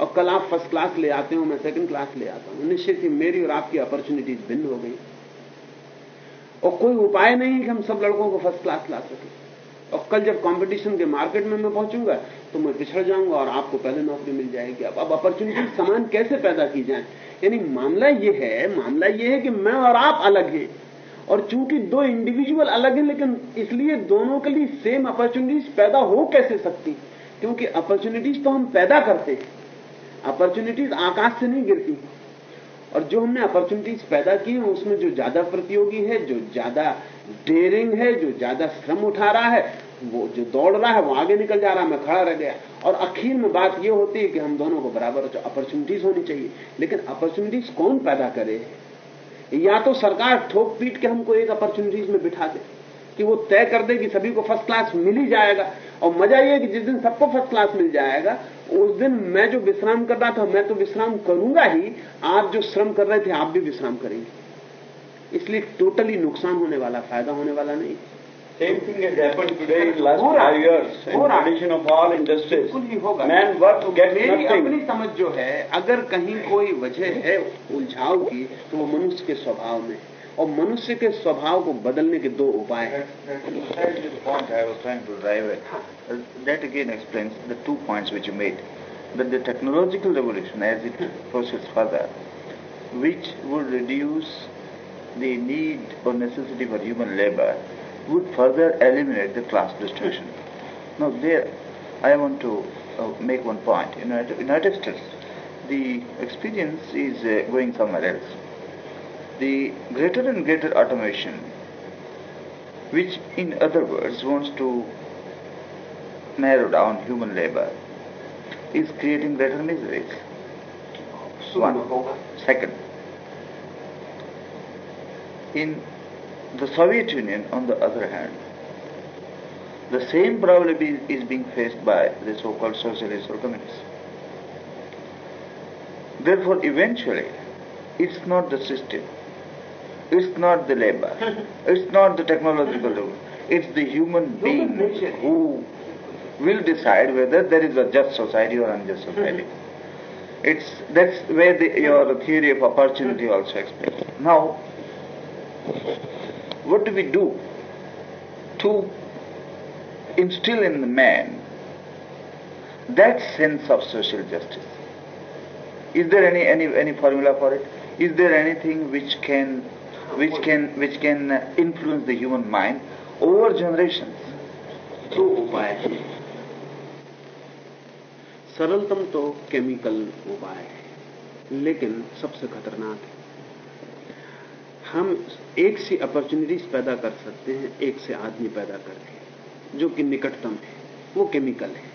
और कल आप फ़र्स्ट क्लास ले आते हो, मैं सेकंड क्लास ले आता हूँ। निश्चित ही मेरी और आपकी अपॉर्चुनिटीज़ भिन्न हो गई। और कोई उपाय नहीं कि हम सब लड़कों को फ़र्स्ट क्लास ला सके। और कल जब कंपटीशन के मार्केट में मैं पहुंचूँगा तो मैं पिछड़ जाऊँगा और आपको पहले नौकरी मिल जाएगी। अब अब अपॉर्चुनिटी समान कैसे पैदा की जाए? यानी मामला ये है, मामला ये है कि मैं और आप अलग हैं। और चूँकि दो इंडिविजुअल अलग हैं, लेकिन इसलिए दोनों के लिए सेम अपॉर्चुनिटीज़ पैदा हो कैसे सकती? क्योंकि अपॉर्चुनिटीज़ तो हम पैदा करते हैं। अपॉर्चुनिटीज़ आकाश से नहीं गिरती। और जो हमने अपॉर्चुनिटीज़ पैदा की है, उसमें जो ज़्यादा प्रतियोगी है, जो ज़्यादा डेयरिंग है, जो ज़्यादा श्रम उठा रहा है, वो जो दौड़ रहा है, वो आगे निकल जा रहा है, मैं खड़ा रह गया। और आखिर में बात ये होती है कि हम दोनों को बराबर अपॉर्चुनिटीज़ होनी चाहिए। लेकिन अपॉर्चुनिटीज़ कौन पैदा करे? या तो सरकार ठोक पीट के हमको एक अपॉर्चुनिटीज़ में बिठा दे, कि वो तय कर दे कि सभी को फ़र्स्ट क्लास मिल ही जाएगा। और मज़ा ये कि जिस दिन सबको फ़र्स्ट क्लास मिल जाएगा, उस दिन मैं जो विश्राम कर रहा था, मैं तो विश्राम करूँगा ही। आप जो श्रम कर रहे थे, आप भी विश्राम करेंगे। इसलिए टोटली नुकसान होने वाला, फ़ायदा होने वाला नहीं।
Same thing has happened today in last five years in tradition of all industries.
He
Man work to get
मेरी अपनी
nothing.
समझ जो है अगर कहीं कोई वजह है उलझाव की तो वो मनुष्य के स्वभाव में है। और मनुष्य के स्वभाव को बदलने के दो उपाय हैं
That, that the point I was trying to drive at. Uh, That again explains the two points which you made. That the technological revolution, as it proceeds further, which would reduce the need or necessity for human labor, would further eliminate the class distribution. Now, there, I want to uh, make one point. In United, United States, the experience is uh, going somewhere else. The greater and greater automation which in other words wants to narrow down human labor, is creating greater miseries. One. Second, in the Soviet Union, on the other hand, the same problem is, is being faced by the so-called socialists or communists. Therefore, eventually, it's not the system, it's not the labor, it's not the technological rule, it's the human being who will decide whether there is a just society or unjust society. It's that's where the, your theory of opportunity also explains. Now, what do we do to instill in the man that sense of social justice? Is there any, any, any formula for it? Is there anything which can which can which can uh, influence the human mind over generations?
दो उपाय हैं सरलतम तो chemical उपाय है लेकिन सबसे खतरनाक है हम एक सी अपॉर्चुनिटीज़ पैदा कर सकते हैं, एक से आदमी पैदा करके, जो कि निकटतम है, वो केमिकल है।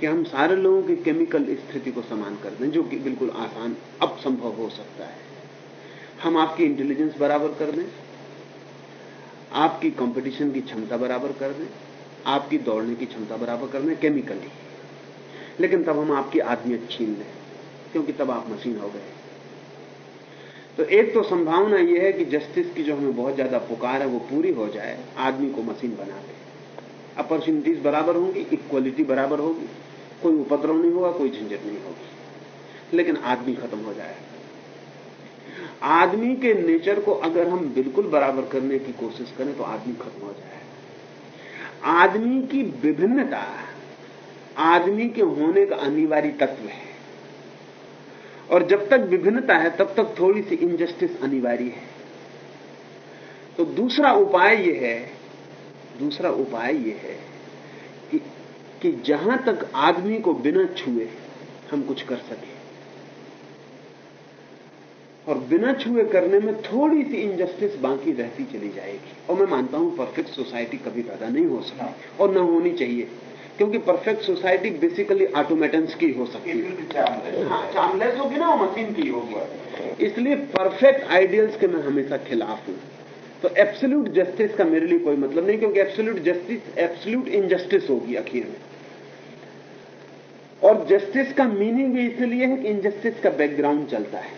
कि हम सारे लोगों की केमिकल स्थिति को समान कर दें, जो कि बिल्कुल आसान अब संभव हो सकता है। हम आपकी इंटेलिजेंस बराबर कर दें, आपकी कंपटीशन की क्षमता बराबर कर दें, आपकी दौड़ने की क्षमता बराबर कर दें केमिकली लेकिन तब हम आपकी आदमियत छीन लें, क्योंकि तब आप मशीन हो गए। तो एक तो संभावना यह है कि जस्टिस की जो हमें बहुत ज़्यादा पुकार है, वो पूरी हो जाए। आदमी को मशीन बना दे। अपॉर्चुनिटीज़ बराबर होंगी इक्वलिटी बराबर होगी। कोई उपद्रव नहीं होगा, कोई झंझट नहीं होगी। लेकिन आदमी खत्म हो जाएगा आदमी के नेचर को अगर हम बिल्कुल बराबर करने की कोशिश करें तो आदमी खत्म हो जाएगा आदमी की विभिन्नता, आदमी के होने का अनिवार्य तत्व है। और जब तक विभिन्नता है तब तक थोड़ी सी इनजस्टिस अनिवार्य है। तो दूसरा उपाय यह है दूसरा उपाय यह है कि, कि जहाँ तक आदमी को बिना छुए हम कुछ कर सके। और बिना छुए करने में थोड़ी सी इनजस्टिस बाकी रहती चली जाएगी। और मैं मानता हूँ परफेक्ट सोसाइटी कभी पैदा नहीं हो सकती और न होनी चाहिए। क्योंकि परफेक्ट सोसाइटी बेसिकली ऑटोमेटन्स की हो सकती है। हाँ। चार्मलेस होगी ना वो मशीन की होगी। इसलिए परफेक्ट आइडियल्स के मैं हमेशा खिलाफ हूँ। तो एब्सोल्यूट जस्टिस का मेरे लिए कोई मतलब नहीं क्योंकि एब्सोल्यूट जस्टिस एब्सोल्यूट इनजस्टिस होगी आखिर में। और जस्टिस का मीनिंग भी इसलिए है कि इनजस्टिस का बैकग्राउंड चलता है।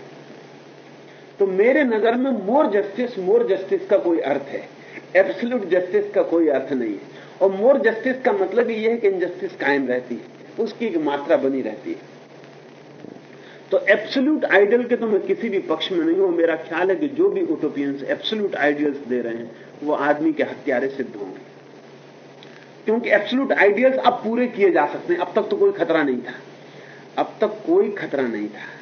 तो मेरे नज़र में मोर जस्टिस मोर जस्टिस का कोई अर्थ है। एब्सोल्यूट जस्टिस का कोई अर्थ नहीं है। और मोर जस्टिस का मतलब यह है कि इनजस्टिस कायम रहती है। उसकी एक मात्रा बनी रहती है। तो एब्सोल्यूट आइडियल के तो मैं किसी भी पक्ष में नहीं हूँ। मेरा ख्याल है कि जो भी ओटोपियंस एब्सोल्यूट आइडियल्स दे रहे हैं, वो आदमी के हत्यारे सिद्ध होंगे। क्योंकि एब्सोल्यूट आइडियल्स अब पूरे किए जा सकते हैं। अब तक तो कोई खतरा नहीं था। अब तक कोई खतरा नहीं था।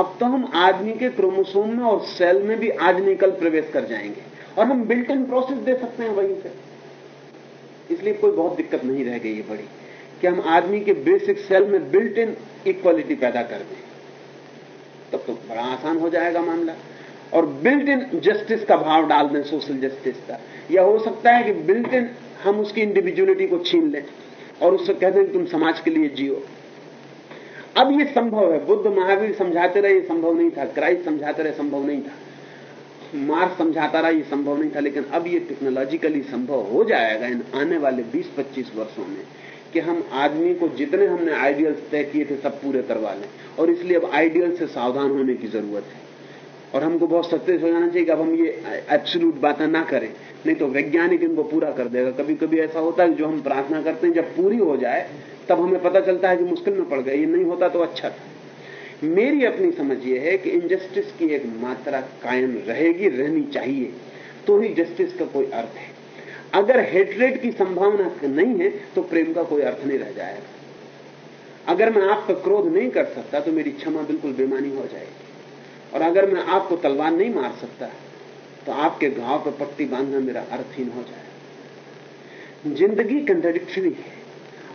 अब तो हम आदमी के क्रोमोसोम में और सेल में भी आज निकल प्रवेश कर जाएँगे। और हम बिल्ट इन प्रोसेस दे सकते हैं वहीं से। इसलिए कोई बहुत दिक्कत नहीं रह गई है बड़ी कि हम आदमी के बेसिक सेल में बिल्ट इन इक्वालिटी पैदा कर दें। तब तो बड़ा आसान हो जाएगा मामला। और बिल्ट इन जस्टिस का भाव डाल दें सोशल जस्टिस का। या हो सकता है कि बिल्ट इन हम उसकी इंडिविजुअलिटी को छीन लें और उससे कह दें तुम समाज के लिए जियो। अब ये संभव है। बुद्ध महावीर समझाते रहे संभव नहीं था। क्राइस्ट समझाते रहे, संभव नहीं था। मार्स समझाता रहा, ये संभव नहीं था, लेकिन अब ये टेक्नोलॉजिकली संभव हो जाएगा इन आने वाले 20-25 वर्षों में कि हम आदमी को जितने हमने आइडियल्स तय किए थे, सब पूरे करवा लें। और इसलिए अब आइडियल से सावधान होने की ज़रूरत है। और हमको बहुत सत्य हो जाना चाहिए कि अब हम ये एब्सोल्यूट बातें ना करें, नहीं तो वैज्ञानिक इनको पूरा कर देगा। कभी कभी ऐसा होता है जो हम प्रार्थना करते हैं, जब पूरी हो जाए, तब हमें पता चलता है कि मुश्किल में पड़ गए, ये नहीं होता तो अच्छा था। मेरी अपनी समझ यह है कि इनजस्टिस की एक मात्रा कायम रहेगी, रहनी चाहिए। तो ही जस्टिस का कोई अर्थ है। अगर हेटरेट की संभावना नहीं है तो प्रेम का कोई अर्थ नहीं रह जाएगा। अगर मैं आप पर क्रोध नहीं कर सकता तो मेरी क्षमा बिल्कुल बेमानी हो जाएगी। और अगर मैं आपको तलवार नहीं मार सकता तो आपके घाव पर पट्टी बांधना मेरा अर्थहीन हो जाएगा। ज़िंदगी कंट्रडिक्शनी है।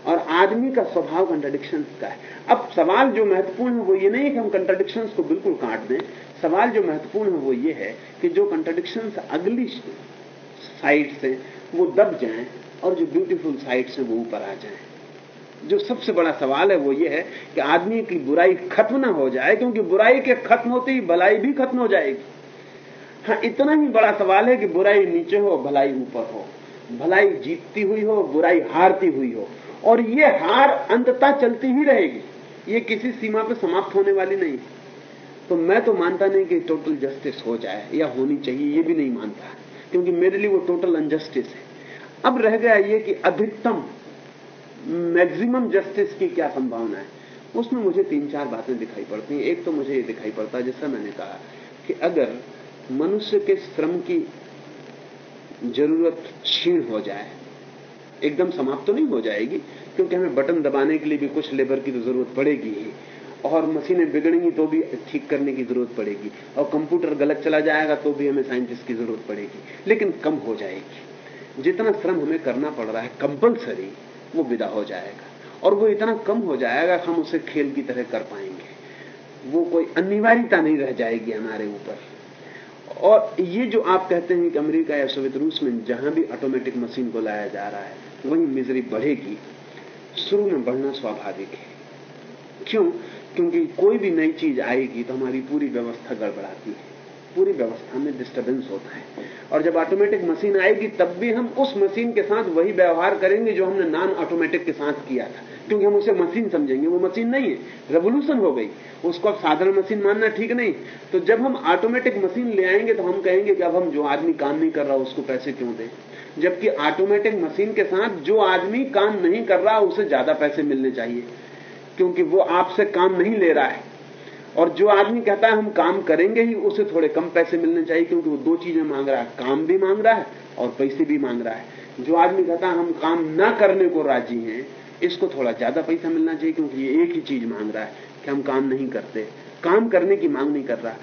और आदमी का स्वभाव कंट्रडिक्शन का है। अब सवाल जो महत्वपूर्ण है वो ये नहीं कि हम कंट्रडिक्शन को बिल्कुल काट दें। सवाल जो महत्वपूर्ण है वो ये है कि जो कंट्रडिक्शन अगली साइड से वो दब जाएँ और जो ब्यूटीफुल साइड से वो ऊपर आ जाएँ। जो सबसे बड़ा सवाल है वो ये है कि आदमी की बुराई खत्म ना हो जाए, क्योंकि बुराई के खत्म होते ही भलाई भी खत्म हो जाएगी। हाँ इतना ही बड़ा सवाल है कि बुराई नीचे हो, भलाई ऊपर हो। भलाई जीतती हुई हो, बुराई हारती हुई हो। और ये हार अंततः चलती ही रहेगी। ये किसी सीमा पर समाप्त होने वाली नहीं। तो मैं तो मानता नहीं कि टोटल जस्टिस हो जाए या होनी चाहिए, ये भी नहीं मानता। क्योंकि मेरे लिए वो टोटल अनजस्टिस है। अब रह गया ये कि अधिकतम मैक्सिमम जस्टिस की क्या संभावना है। उसमें मुझे तीन चार बातें दिखाई पड़ती हैं। एक तो मुझे ये दिखाई पड़ता है जैसा मैंने कहा कि अगर मनुष्य के श्रम की ज़रूरत क्षीण हो जाए एकदम समाप्त तो नहीं हो जाएगी, क्योंकि हमें बटन दबाने के लिए भी कुछ लेबर की तो ज़रूरत पड़ेगी ही। और मशीनें बिगड़ेंगी तो भी ठीक करने की ज़रूरत पड़ेगी। और कंप्यूटर गलत चला जाएगा तो भी हमें साइंटिस्ट की ज़रूरत पड़ेगी। लेकिन कम हो जाएगी। जितना श्रम हमें करना पड़ रहा है कंपलसरी, वो विदा हो जाएगा। और वो इतना कम हो जाएगा हम उसे खेल की तरह कर पाएँगे। वो कोई अनिवार्यता नहीं रह जाएगी हमारे ऊपर। और ये जो आप कहते हैं कि अमेरिका या सोवियत रूस में जहाँ भी ऑटोमेटिक मशीन को लाया जा रहा है वही मिजरी बढ़ेगी। शुरू में बढ़ना स्वाभाविक है। क्यों? क्योंकि कोई भी नई चीज़ आएगी तो हमारी पूरी व्यवस्था गड़बड़ाती है। पूरी व्यवस्था में डिस्टरबेंस होता है। और जब ऑटोमेटिक मशीन आएगी, तब भी हम उस मशीन के साथ वही व्यवहार करेंगे जो हमने नॉन ऑटोमेटिक के साथ किया था। क्योंकि हम उसे मशीन समझेंगे। वो मशीन नहीं है। रेवोल्यूशन हो गई। उसको अब साधारण मशीन मानना ठीक नहीं। तो जब हम ऑटोमेटिक मशीन ले आएँगे तो हम कहेंगे कि अब हम जो आदमी काम नहीं कर रहा, उसको पैसे क्यों दें? जबकि ऑटोमेटिक मशीन के साथ जो आदमी काम नहीं कर रहा, उसे ज़्यादा पैसे मिलने चाहिए, क्योंकि वो आपसे काम नहीं ले रहा है। और जो आदमी कहता है हम काम करेंगे ही, उसे थोड़े कम पैसे मिलने चाहिए, क्योंकि वो दो चीज़ें मांग रहा है, काम भी मांग रहा है और पैसे भी मांग रहा है। जो आदमी कहता है हम काम ना करने को राज़ी हैं, इसको थोड़ा ज़्यादा पैसा मिलना चाहिए, क्योंकि ये एक ही चीज़ मांग रहा है कि हम काम नहीं करते। काम करने की मांग नहीं कर रहा।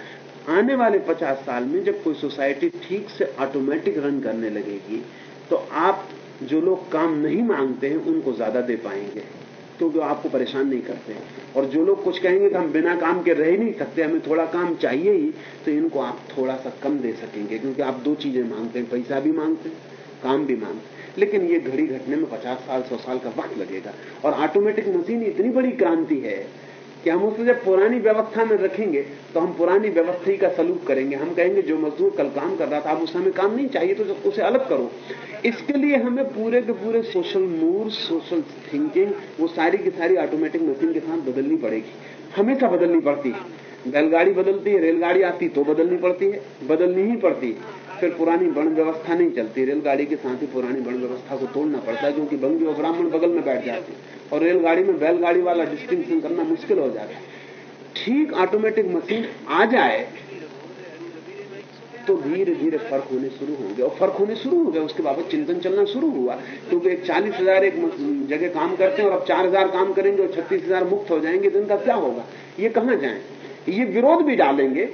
आने वाले पचास साल में जब कोई सोसाइटी ठीक से ऑटोमेटिक रन करने लगेगी तो आप जो लोग काम नहीं मांगते हैं, उनको ज़्यादा दे पाएँगे। तो आपको परेशान नहीं करते। और जो लोग कुछ कहेंगे कि हम बिना काम के रह नहीं सकते, हमें थोड़ा काम चाहिए ही तो इनको आप थोड़ा सा कम दे सकेंगे, क्योंकि आप दो चीज़ें मांगते हैं, पैसा भी मांगते हैं, काम भी मांगते लेकिन ये घड़ी घटने में पचास साल, सौ साल का वक्त लगेगा। और ऑटोमेटिक मशीन इतनी बड़ी क्रांति है कि हम उसे जब पुरानी व्यवस्था में रखेंगे तो हम पुरानी व्यवस्था का सलूक करेंगे। हम कहेंगे, जो मजदूर कल काम कर रहा था अब उस समय काम नहीं चाहिए तो उसे अलग करो। इसके लिए हमें पूरे के पूरे सोशल मूड सोशल थिंकिंग वो सारी की सारी ऑटोमेटिक मशीन के साथ बदलनी पड़ेगी। हमेशा बदलनी पड़ती है। बैलगाड़ी बदलती है, रेलगाड़ी आती तो बदलनी पड़ती है, बदलनी ही पड़ती है। फिर पुरानी वर्ण व्यवस्था नहीं चलती। रेलगाड़ी के साथ ही पुरानी वर्ण व्यवस्था को तोड़ना पड़ता है, क्योंकि बंगी और ब्राह्मण बगल में बैठ जाते हैं और रेलगाड़ी में बैलगाड़ी वाला डिस्टिंक्शन करना मुश्किल हो जाता है। ठीक ऑटोमेटिक मशीन आ जाए तो धीरे धीरे फ़र्क होने शुरू होंगे और फ़र्क होने शुरू हो गया, उसके बाबत चिंतन चलना शुरू हुआ, क्योंकि एक चालीस हज़ार एक जगह काम करते हैं और अब चार हज़ार काम करेंगे और छत्तीस हज़ार मुक्त हो जाएँगे तो इनका क्या होगा? ये कहाँ जाए? ये विरोध भी डालेंगे।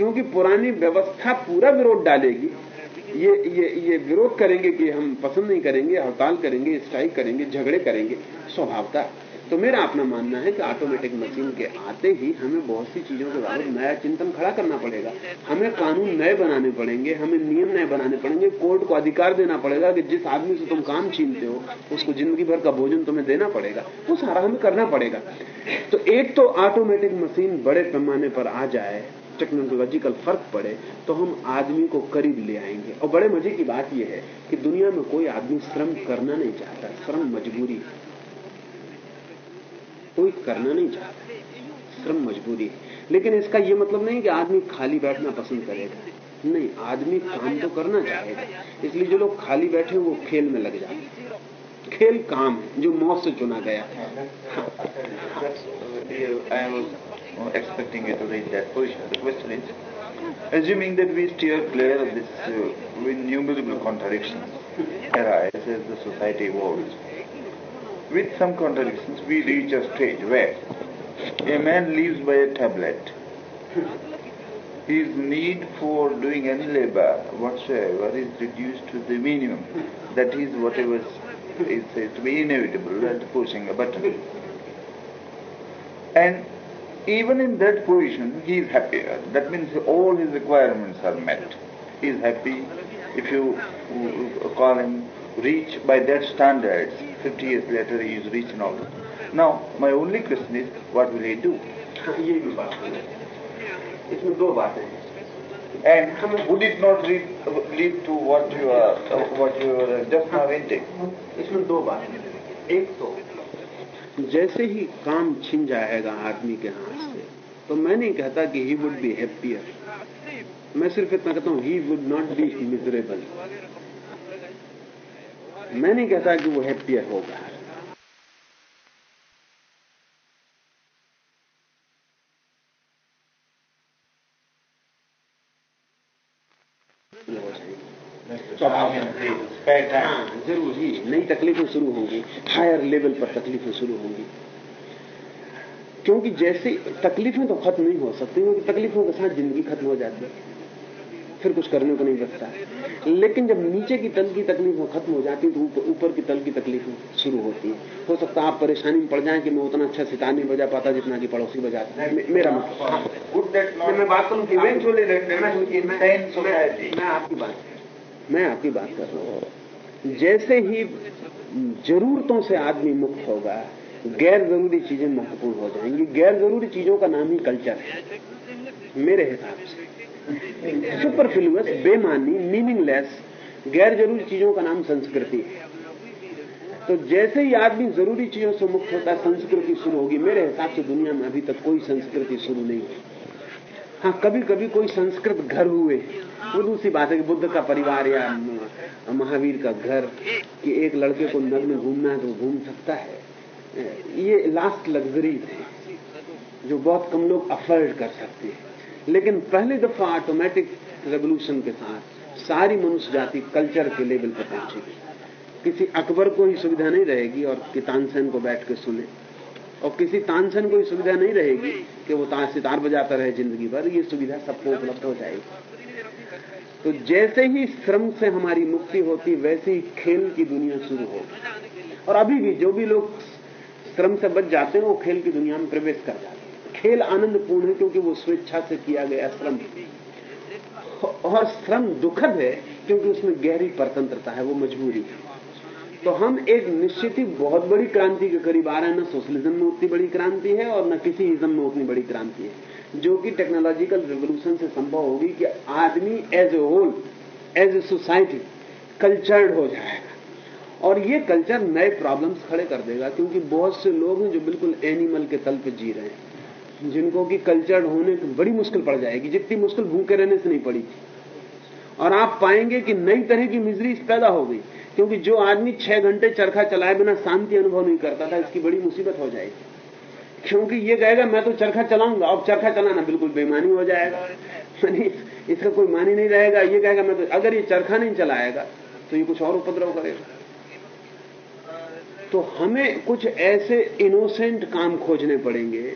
क्योंकि पुरानी व्यवस्था पूरा विरोध डालेगी। ये ये ये विरोध करेंगे कि हम पसंद नहीं करेंगे, हड़ताल करेंगे स्ट्राइक करेंगे, झगड़े करेंगे, स्वभावता। तो मेरा अपना मानना है कि ऑटोमेटिक मशीन के आते ही हमें बहुत सी चीज़ों के बारे में नया चिंतन खड़ा करना पड़ेगा। हमें कानून नए बनाने पड़ेंगे, हमें नियम नए बनाने पड़ेंगे कोर्ट को अधिकार देना पड़ेगा कि जिस आदमी से तुम काम छीनते हो, उसको ज़िंदगी भर का भोजन तुम्हें देना पड़ेगा। वो सारा हमें करना पड़ेगा। तो एक तो ऑटोमेटिक मशीन बड़े पैमाने पर आ जाए टेक्नोलॉजिकल फ़र्क पड़े तो हम आदमी को करीब ले आएँगे। और बड़े मज़े की बात यह है कि दुनिया में कोई आदमी श्रम करना नहीं चाहता, श्रम मजबूरी। है कोई करना नहीं चाहता, श्रम मजबूरी। है लेकिन इसका यह मतलब नहीं कि आदमी खाली बैठना पसंद करेगा। नहीं, आदमी काम तो करना चाहेगा। इसलिए जो लोग खाली बैठे वो खेल में लग जाते खेल काम जो मौत से चुना गया।
expecting you to reach that position. The question is, assuming that we steer clear of this uh, innumerable contradictions arise as the society evolves, with some contradictions we reach a stage where a man lives by a tablet. His need for doing any labor whatsoever is reduced to the minimum. That is whatever is said to be inevitable and pushing a button. And even in that position, he is happier. That means all his requirements are met. He is happy. If you call him rich by that standards, 50 years later he is rich now. Now, my only question is, what will he do?
ये भी बात है इसमें दो बातें हैं
And would it not lead, lead to what you are, uh, what you are just now hinting?
इसमें दो बातें एक तो जैसे ही काम छिन जाएगा आदमी के हाथ से तो मैं नहीं कहता कि ही वुड बी हैप्पियर मैं सिर्फ़ इतना कहता हूँ he would not be miserable मैं नहीं कहता कि वो हैप्पियर होगा।
स्वभाव
हाँ ज़रूर ही नई तकलीफें शुरू होंगी हायर लेवल पर तकलीफें शुरू होंगी। क्योंकि जैसे तकलीफें तो खत्म नहीं हो सकती क्योंकि तकलीफों के साथ ज़िंदगी खत्म हो जाती है। फिर कुछ करने को नहीं बचता लेकिन जब नीचे की तल की तकलीफें खत्म हो जाती है तो ऊपर, की तल की तकलीफें शुरू होती है। हो सकता है आप परेशानी में पड़ जाएँ कि मैं उतना अच्छा सितार नहीं बजा पाता जितना कि पड़ोसी बजाता है। मेरा मतलब। मैं बात करूँ कि मैं आपकी बात मैं आपकी बात कर रहा हूँ। जैसे ही जरूरतों से आदमी मुक्त होगा, गैर ज़रूरी चीज़ें महत्वपूर्ण हो जाएँगी। गैर ज़रूरी चीज़ों का नाम ही कल्चर है। मेरे हिसाब से। सुपरफ्लुअस बेमानी मीनिंगलेस गैर ज़रूरी चीज़ों का नाम संस्कृति है। तो जैसे ही आदमी ज़रूरी चीज़ों से मुक्त होता है संस्कृति शुरू होगी। मेरे हिसाब से दुनिया में अभी तक कोई संस्कृति शुरू नहीं हुई। हाँ कभी कभी कोई संस्कृत घर हुए, वो दूसरी बात है कि बुद्ध का परिवार या महावीर का घर, कि एक लड़के को नग्न घूमना है तो घूम सकता है। ये लास्ट लग्जरी थे, जो बहुत कम लोग अफोर्ड कर सकते हैं। लेकिन पहली दफ़ा ऑटोमेटिक रेवोल्यूशन के साथ सारी मनुष्य जाति कल्चर के लेवल पर पहुंचेगी किसी अकबर को ही सुविधा नहीं रहेगी और कि तानसेन को बैठ के सुने। और किसी तानसन को सुविधा नहीं रहेगी कि वो सितार बजाता रहे ज़िंदगी भर, ये सुविधा सबको उपलब्ध हो जाएगी। तो जैसे ही श्रम से हमारी मुक्ति होती, वैसे ही खेल की दुनिया शुरू होगी। और अभी भी जो भी लोग श्रम से बच जाते हैं, वो खेल की दुनिया में प्रवेश कर जाते हैं। खेल आनंदपूर्ण है क्योंकि वो स्वेच्छा से किया गया श्रम और श्रम दुखद है क्योंकि उसमें गहरी परतंत्रता है, वो मजबूरी है। तो हम एक निश्चित ही बहुत बड़ी क्रांति के करीब आ रहे हैं। न सोशलिज्म में उतनी बड़ी क्रांति है और न किसी इज्म में उतनी बड़ी क्रांति है। जो कि टेक्नोलॉजिकल रिवोल्यूशन से संभव होगी कि आदमी as a whole as a society cultured हो जाएगा। और ये कल्चर नए प्रॉब्लम्स खड़े कर देगा, क्योंकि बहुत से लोग हैं जो बिल्कुल एनिमल के तल पे जी रहे हैं। जिनको कि कल्चर्ड होने की बड़ी मुश्किल पड़ जाएगी। जितनी मुश्किल भूखे रहने से नहीं पड़ी थी। और आप पाएँगे कि नई तरह की मिजरी पैदा हो गई। क्योंकि जो आदमी छह घंटे चरखा चलाए बिना शांति अनुभव नहीं करता था, इसकी बड़ी मुसीबत हो जाएगी। क्योंकि ये कहेगा, मैं तो चरखा चलाऊँगा, अब चरखा चलाना बिल्कुल बेमानी हो जाएगा। यानी इसका कोई मानी नहीं रहेगा, ये कहेगा, मैं तो अगर ये चरखा नहीं चलाएगा तो ये कुछ और उपद्रव करेगा। तो हमें कुछ ऐसे इनोसेंट काम खोजने पड़ेंगे,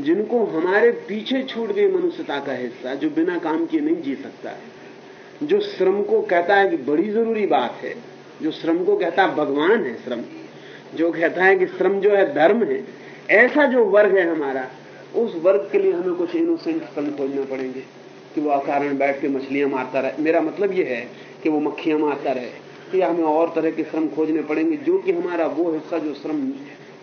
जिनको हमारे पीछे छूट गई मनुष्यता का हिस्सा, जो बिना काम किए नहीं जी सकता। जो श्रम को कहता है कि बड़ी ज़रूरी बात है जो श्रम को कहता है भगवान है श्रम। जो कहता है कि श्रम जो है धर्म है, ऐसा जो वर्ग है हमारा, उस वर्ग के लिए हमें कुछ इनोसेंट श्रम खोजना पड़ेंगे कि वो अकारण बैठ के मछलियाँ मारता रहे। मेरा मतलब ये है कि वो मक्खियाँ मारता रहे। या हमें और तरह के श्रम खोजने पड़ेंगे, जो कि हमारा वो हिस्सा जो श्रम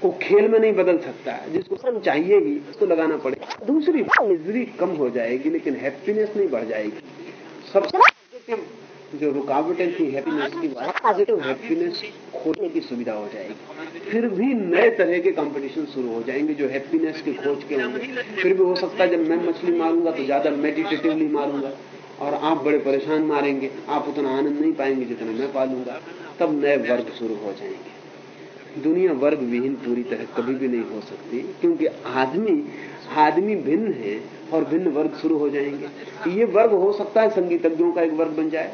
को खेल में नहीं बदल सकता, जिसको श्रम चाहिए ही उसको लगाना पड़ेगा। दूसरी मिजरी कम हो जाएगी, लेकिन हैप्पीनेस नहीं बढ़ जाएगी। सबसे जो रुकावटें थी हैप्पीनेस की पॉजिटिव हैप्पीनेस खोजने की सुविधा हो जाएगी। फिर भी नए तरह के कंपटीशन शुरू हो जाएँगे जो हैप्पीनेस की खोज के होंगे। फिर भी हो सकता है जब मैं मछली मारूँगा तो ज़्यादा मेडिटेटिवली मारूँगा और आप बड़े परेशान मारेंगे। आप उतना आनंद नहीं पाएँगे जितना मैं पालूँगा। तब नए वर्ग शुरू हो जाएँगे। दुनिया वर्ग विहीन पूरी तरह कभी भी नहीं हो सकती क्योंकि आदमी आदमी भिन्न है और भिन्न वर्ग शुरू हो जाएँगे। ये वर्ग हो सकता है संगीतज्ञों का एक वर्ग बन जाए।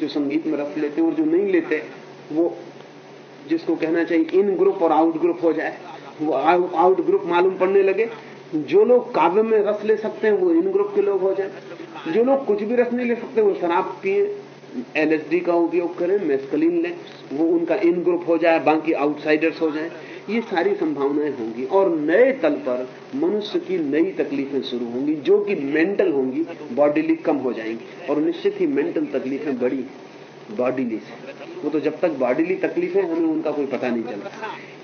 जो संगीत में रस लेते हैं और जो नहीं लेते, वो जिसको कहना चाहिए इन ग्रुप और आउट ग्रुप हो जाए, वो आउट ग्रुप मालूम पड़ने लगे। जो लोग काव्य में रस ले सकते हैं, वो इन ग्रुप के लोग हो जाए। जो लोग कुछ भी रस नहीं ले सकते, वो शराब पिए एलएसडी का उपयोग करें मेस्कलीन लें, वो उनका इन ग्रुप हो जाए, बाकी आउटसाइडर्स हो जाए। ये सारी संभावनाएँ होंगी और नए तल पर मनुष्य की नई तकलीफें शुरू होंगी, जो कि मेंटल होंगी बॉडीली कम हो जाएँगी। और निश्चित ही मेंटल तकलीफें बड़ी बॉडीली से वो तो जब तक बॉडीली तकलीफें हमें उनका कोई पता नहीं चलता।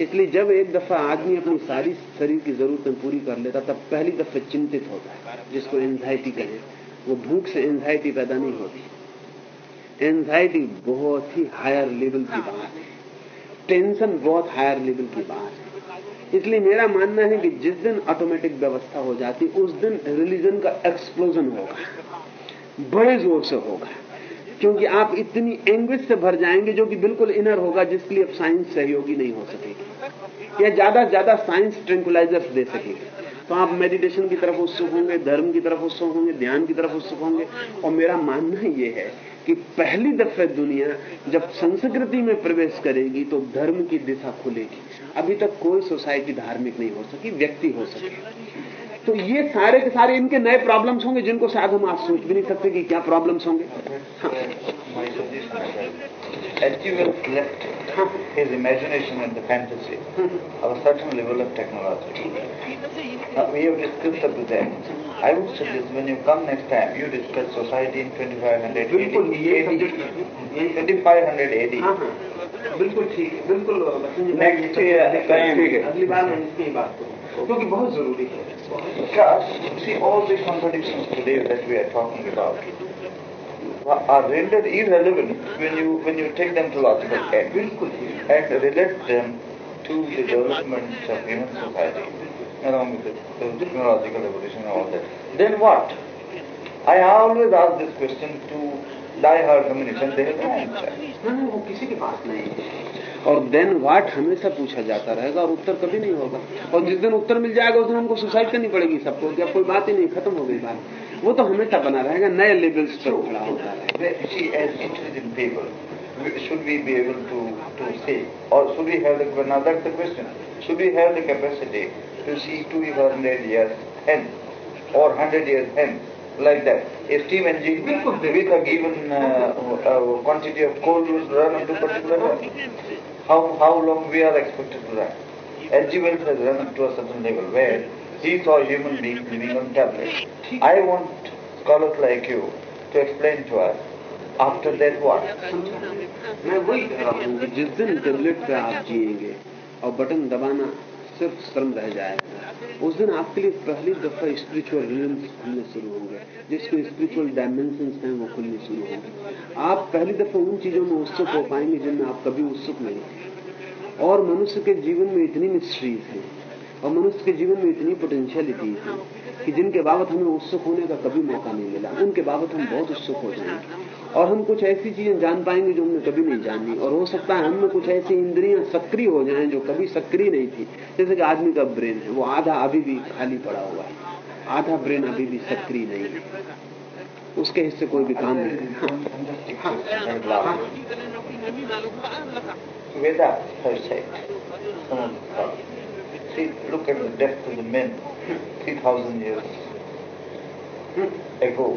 इसलिए जब एक दफ़ा आदमी अपनी सारी शरीर की जरूरतें पूरी कर लेता, तब पहली दफे चिंतित होता है, जिसको एंजाइटी कहें। वो भूख से एंजाइटी पैदा नहीं होती। एंजाइटी बहुत ही हायर लेवल की बात है। टेंशन बहुत हायर लेवल की बात है। इसलिए मेरा मानना है कि जिस दिन ऑटोमेटिक व्यवस्था हो जाती, उस दिन रिलीजन का एक्सप्लोजन होगा। बड़े ज़ोर से होगा। क्योंकि आप इतनी एंग्विश से भर जाएँगे जो कि बिल्कुल इनर होगा, जिसके लिए अब साइंस सहयोगी नहीं हो सकेगी। या ज़्यादा से ज़्यादा साइंस ट्रेंकुलाइजर्स दे सकेगी। तो आप मेडिटेशन की तरफ़ उत्सुक होंगे, धर्म की तरफ़ उत्सुक होंगे, ध्यान की तरफ़ उत्सुक होंगे। और मेरा मानना यह है कि पहली दफे दुनिया जब संस्कृति में प्रवेश करेगी तो धर्म की दिशा खुलेगी। अभी तक कोई सोसाइटी धार्मिक नहीं हो सकी व्यक्ति हो सके। तो ये सारे के सारे इनके नए प्रॉब्लम्स होंगे जिनको शायद हम आज सोच भी नहीं सकते कि क्या प्रॉब्लम्स होंगे।
left his imagination and the fantasy of a certain level of technology. Now, we have discussed up to that. I would suggest when you come next time, you discuss society in 2500 AD.
बिल्कुल ये
AD.
Subject
2500 AD.
हाँ हाँ बिल्कुल ठीक है बिल्कुल
Next time.
ठीक है अगली बार मैं इसकी बात करूँ क्योंकि बहुत जरूरी है
Because, see, all the contradictions today that we are talking about are rendered irrelevant when you when you take them to logical end
बिल्कुल ठीक
and relate them to the development of human society Along with the technological evolution and all that. Then what? I always ask this question to die-hard communities and they have no answer.
वो किसी के पास नहीं है और then वाट हमेशा पूछा जाता रहेगा और उत्तर कभी नहीं होगा और जिस दिन उत्तर मिल जाएगा उस दिन हमको सुसाइड करनी पड़ेगी सबको जब कोई बात ही नहीं खत्म हो गई बात वो तो हमेशा बना रहेगा नए लेवल्स पर खड़ा होता रहेगा
should we be able to, to see, or should we have the, now question, should we have the capacity to see 200 years hence, or 100 years hence, like that? A steam engine with a given uh, uh, quantity of coal will run up to particular level. How, how long we are expected to run? H.G. Wells has run up to a certain level where he saw human beings living on tablets. I want scholars like you to explain to us, after that what?
मैं वही कह रहा हूँ कि जिस दिन tablet पे आप जिएंगे और बटन दबाना सिर्फ़ श्रम रह जाएगा। उस दिन आपके लिए पहली दफ़ा स्पिरिचुअल रिल्स खुलने शुरू होंगे जिसको स्पिरिचुअल डायमेंशन हैं, वो खुलने शुरू होंगे। आप पहली दफ़ा उन चीज़ों में उत्सुक हो पाएँगे जिनमें आप कभी उत्सुक नहीं और मनुष्य के जीवन में इतनी मिस्ट्रीज हैं, और मनुष्य के जीवन में इतनी पोटेंशियलिटीज हैं कि जिनके बाबत हमें उत्सुक होने का कभी मौका नहीं मिला उनके बाबत हम बहुत उत्सुक हो जाएँगे। और हम कुछ ऐसी चीज़ें जान पाएँगे जो हमने कभी नहीं जानी और हो सकता है हमें कुछ ऐसी इंद्रियाँ सक्रिय हो जाएँ जो कभी सक्रिय नहीं थी। जैसे कि आदमी का ब्रेन है वो आधा अभी भी खाली पड़ा हुआ है। आधा ब्रेन अभी भी सक्रिय नहीं है। उसके हिस्से कोई भी काम नहीं हाँ,
3,000 years ago.